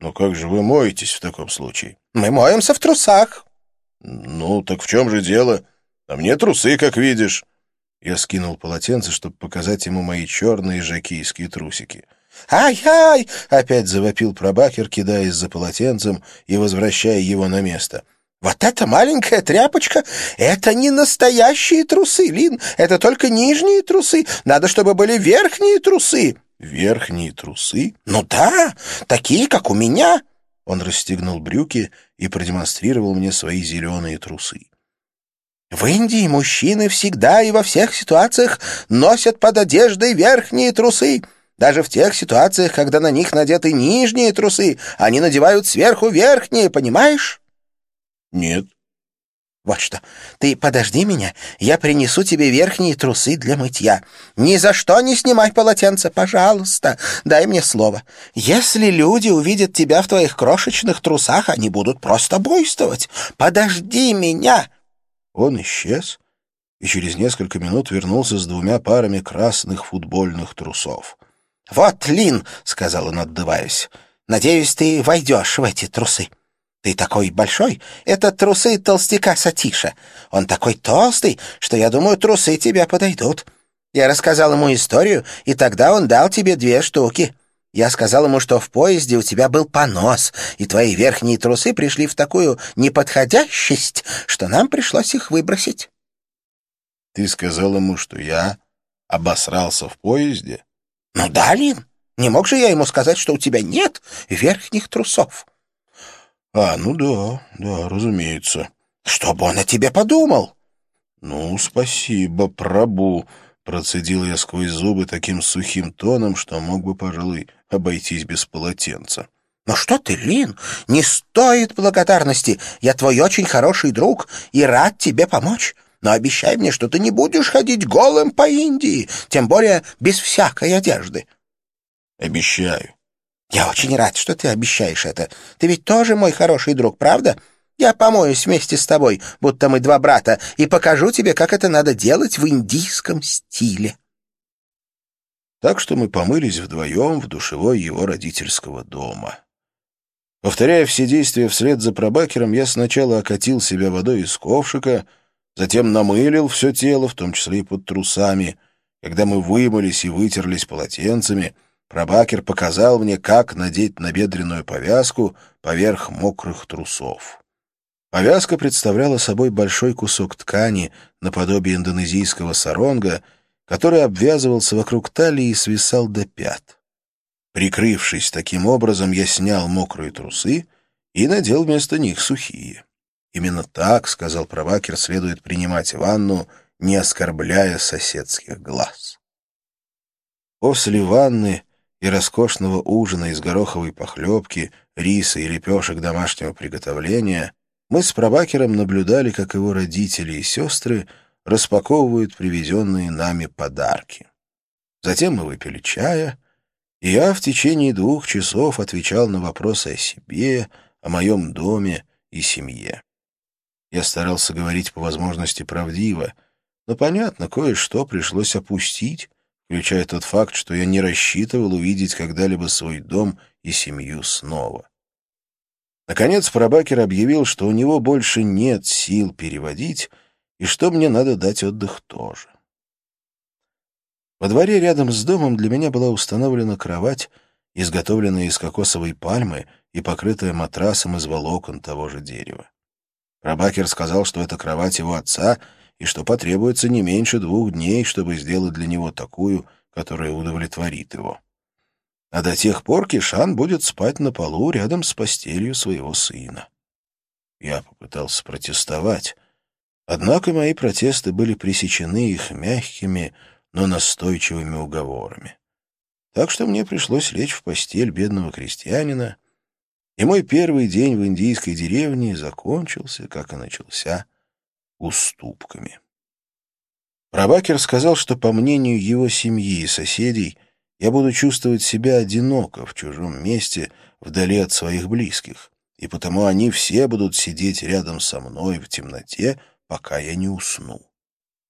«Но как же вы моетесь в таком случае?» «Мы моемся в трусах». «Ну, так в чем же дело? А мне трусы, как видишь». Я скинул полотенце, чтобы показать ему мои черные жакейские трусики. «Ай-ай!» — опять завопил пробакер, кидаясь за полотенцем и возвращая его на место. «Вот эта маленькая тряпочка — это не настоящие трусы, Лин. Это только нижние трусы. Надо, чтобы были верхние трусы». «Верхние трусы?» «Ну да, такие, как у меня». Он расстегнул брюки и продемонстрировал мне свои зеленые трусы. В Индии мужчины всегда и во всех ситуациях носят под одеждой верхние трусы. Даже в тех ситуациях, когда на них надеты нижние трусы, они надевают сверху верхние, понимаешь? Нет. Вот что, ты подожди меня, я принесу тебе верхние трусы для мытья. Ни за что не снимай полотенце, пожалуйста, дай мне слово. Если люди увидят тебя в твоих крошечных трусах, они будут просто буйствовать. Подожди меня!» Он исчез, и через несколько минут вернулся с двумя парами красных футбольных трусов. «Вот, Лин», — сказал он, отдуваясь, — «надеюсь, ты войдешь в эти трусы». Ты такой большой. Это трусы толстяка Сатиша. Он такой толстый, что, я думаю, трусы тебе подойдут. Я рассказал ему историю, и тогда он дал тебе две штуки. Я сказал ему, что в поезде у тебя был понос, и твои верхние трусы пришли в такую неподходящесть, что нам пришлось их выбросить. Ты сказал ему, что я обосрался в поезде? Ну да, Лин. Не мог же я ему сказать, что у тебя нет верхних трусов? А, ну да, да, разумеется. Чтобы он о тебе подумал. Ну, спасибо, прабу, процедил я сквозь зубы таким сухим тоном, что мог бы, пожалуй, обойтись без полотенца. «Ну что ты, Лин, не стоит благодарности. Я твой очень хороший друг и рад тебе помочь. Но обещай мне, что ты не будешь ходить голым по Индии, тем более без всякой одежды». «Обещаю». «Я очень рад, что ты обещаешь это. Ты ведь тоже мой хороший друг, правда? Я помоюсь вместе с тобой, будто мы два брата, и покажу тебе, как это надо делать в индийском стиле». Так что мы помылись вдвоем в душевой его родительского дома. Повторяя все действия вслед за пробакером, я сначала окатил себя водой из ковшика, затем намылил все тело, в том числе и под трусами. Когда мы вымылись и вытерлись полотенцами, пробакер показал мне, как надеть набедренную повязку поверх мокрых трусов. Повязка представляла собой большой кусок ткани наподобие индонезийского саронга — который обвязывался вокруг талии и свисал до пят. Прикрывшись таким образом, я снял мокрые трусы и надел вместо них сухие. Именно так, — сказал Провакер, — следует принимать ванну, не оскорбляя соседских глаз. После ванны и роскошного ужина из гороховой похлебки, риса и лепешек домашнего приготовления мы с Провакером наблюдали, как его родители и сестры — распаковывают привезенные нами подарки. Затем мы выпили чая, и я в течение двух часов отвечал на вопросы о себе, о моем доме и семье. Я старался говорить по возможности правдиво, но, понятно, кое-что пришлось опустить, включая тот факт, что я не рассчитывал увидеть когда-либо свой дом и семью снова. Наконец Пробакер объявил, что у него больше нет сил переводить, и что мне надо дать отдых тоже. Во дворе рядом с домом для меня была установлена кровать, изготовленная из кокосовой пальмы и покрытая матрасом из волокон того же дерева. Рабакер сказал, что это кровать его отца и что потребуется не меньше двух дней, чтобы сделать для него такую, которая удовлетворит его. А до тех пор Кишан будет спать на полу рядом с постелью своего сына. Я попытался протестовать, Однако мои протесты были пресечены их мягкими, но настойчивыми уговорами. Так что мне пришлось лечь в постель бедного крестьянина, и мой первый день в индийской деревне закончился, как и начался, уступками. Рабакер сказал, что, по мнению его семьи и соседей, я буду чувствовать себя одиноко в чужом месте, вдали от своих близких, и потому они все будут сидеть рядом со мной в темноте, пока я не усну.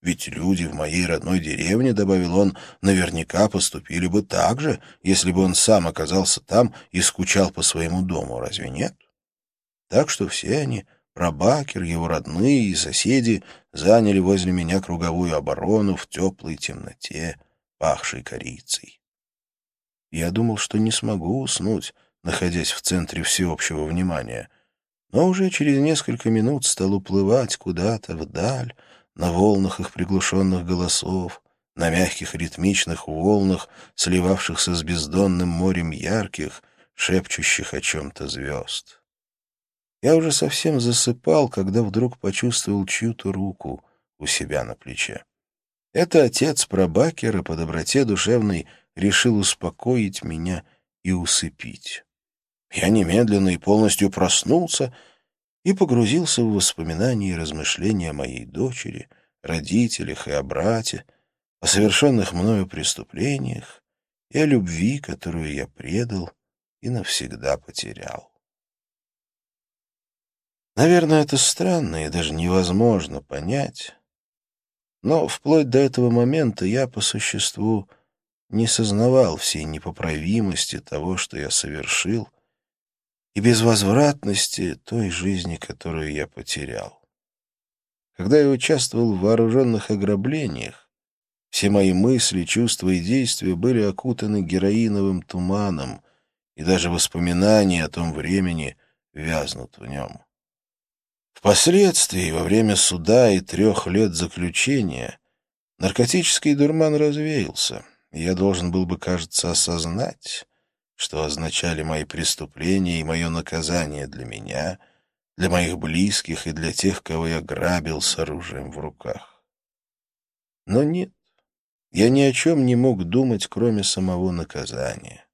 Ведь люди в моей родной деревне, — добавил он, — наверняка поступили бы так же, если бы он сам оказался там и скучал по своему дому, разве нет? Так что все они, Прабакер, его родные и соседи, заняли возле меня круговую оборону в теплой темноте, пахшей корицей. Я думал, что не смогу уснуть, находясь в центре всеобщего внимания — но уже через несколько минут стал уплывать куда-то вдаль, на волнах их приглушенных голосов, на мягких ритмичных волнах, сливавшихся с бездонным морем ярких, шепчущих о чем-то звезд. Я уже совсем засыпал, когда вдруг почувствовал чью-то руку у себя на плече. Это отец Прабакера по доброте душевной решил успокоить меня и усыпить. Я немедленно и полностью проснулся и погрузился в воспоминания и размышления о моей дочери, родителях и о брате, о совершенных мною преступлениях и о любви, которую я предал и навсегда потерял. Наверное, это странно и даже невозможно понять, Но вплоть до этого момента я, по существу, не сознавал всей непоправимости того, что я совершил, и безвозвратности той жизни, которую я потерял. Когда я участвовал в вооруженных ограблениях, все мои мысли, чувства и действия были окутаны героиновым туманом, и даже воспоминания о том времени вязнут в нем. Впоследствии, во время суда и трех лет заключения, наркотический дурман развеялся, и я должен был бы, кажется, осознать, что означали мои преступления и мое наказание для меня, для моих близких и для тех, кого я грабил с оружием в руках. Но нет, я ни о чем не мог думать, кроме самого наказания.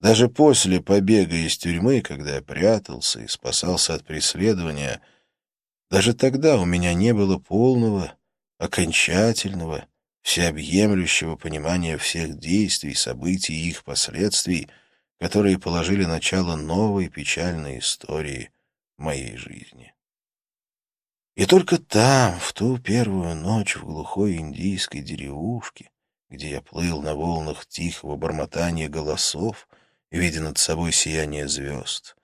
Даже после побега из тюрьмы, когда я прятался и спасался от преследования, даже тогда у меня не было полного, окончательного, всеобъемлющего понимания всех действий, событий и их последствий, которые положили начало новой печальной истории моей жизни. И только там, в ту первую ночь в глухой индийской деревушке, где я плыл на волнах тихого бормотания голосов, видя над собой сияние звезд,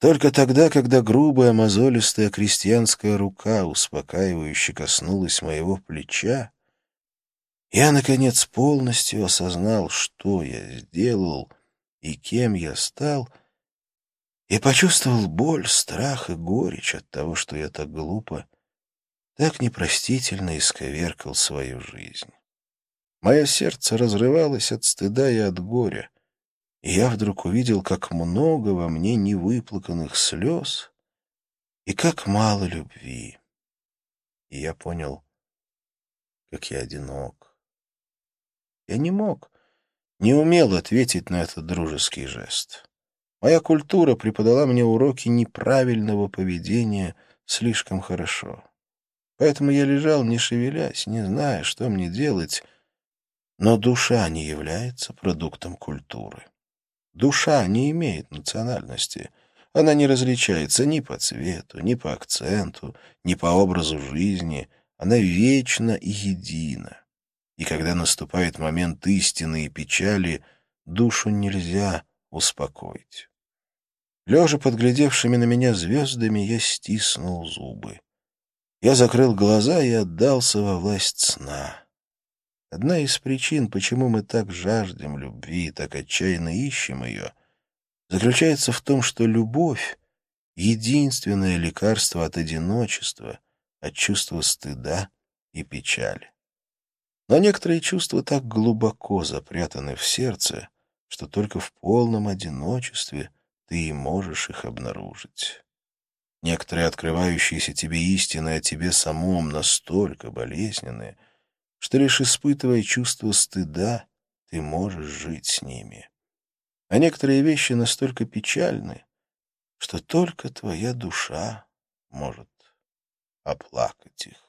только тогда, когда грубая мозолистая крестьянская рука успокаивающе коснулась моего плеча, я, наконец, полностью осознал, что я сделал и кем я стал, и почувствовал боль, страх и горечь от того, что я так глупо, так непростительно исковеркал свою жизнь. Мое сердце разрывалось от стыда и от горя, и я вдруг увидел, как много во мне невыплаканных слез и как мало любви. И я понял, как я одинок. Я не мог, не умел ответить на этот дружеский жест. Моя культура преподала мне уроки неправильного поведения слишком хорошо. Поэтому я лежал, не шевелясь, не зная, что мне делать, но душа не является продуктом культуры. Душа не имеет национальности. Она не различается ни по цвету, ни по акценту, ни по образу жизни. Она вечна и едина. И когда наступает момент истины и печали, душу нельзя успокоить. Лежа подглядевшими на меня звездами, я стиснул зубы. Я закрыл глаза и отдался во власть сна. Одна из причин, почему мы так жаждем любви и так отчаянно ищем ее, заключается в том, что любовь — единственное лекарство от одиночества, от чувства стыда и печали. Но некоторые чувства так глубоко запрятаны в сердце, что только в полном одиночестве ты и можешь их обнаружить. Некоторые открывающиеся тебе истины о тебе самом настолько болезненные — что лишь испытывая чувство стыда, ты можешь жить с ними. А некоторые вещи настолько печальны, что только твоя душа может оплакать их.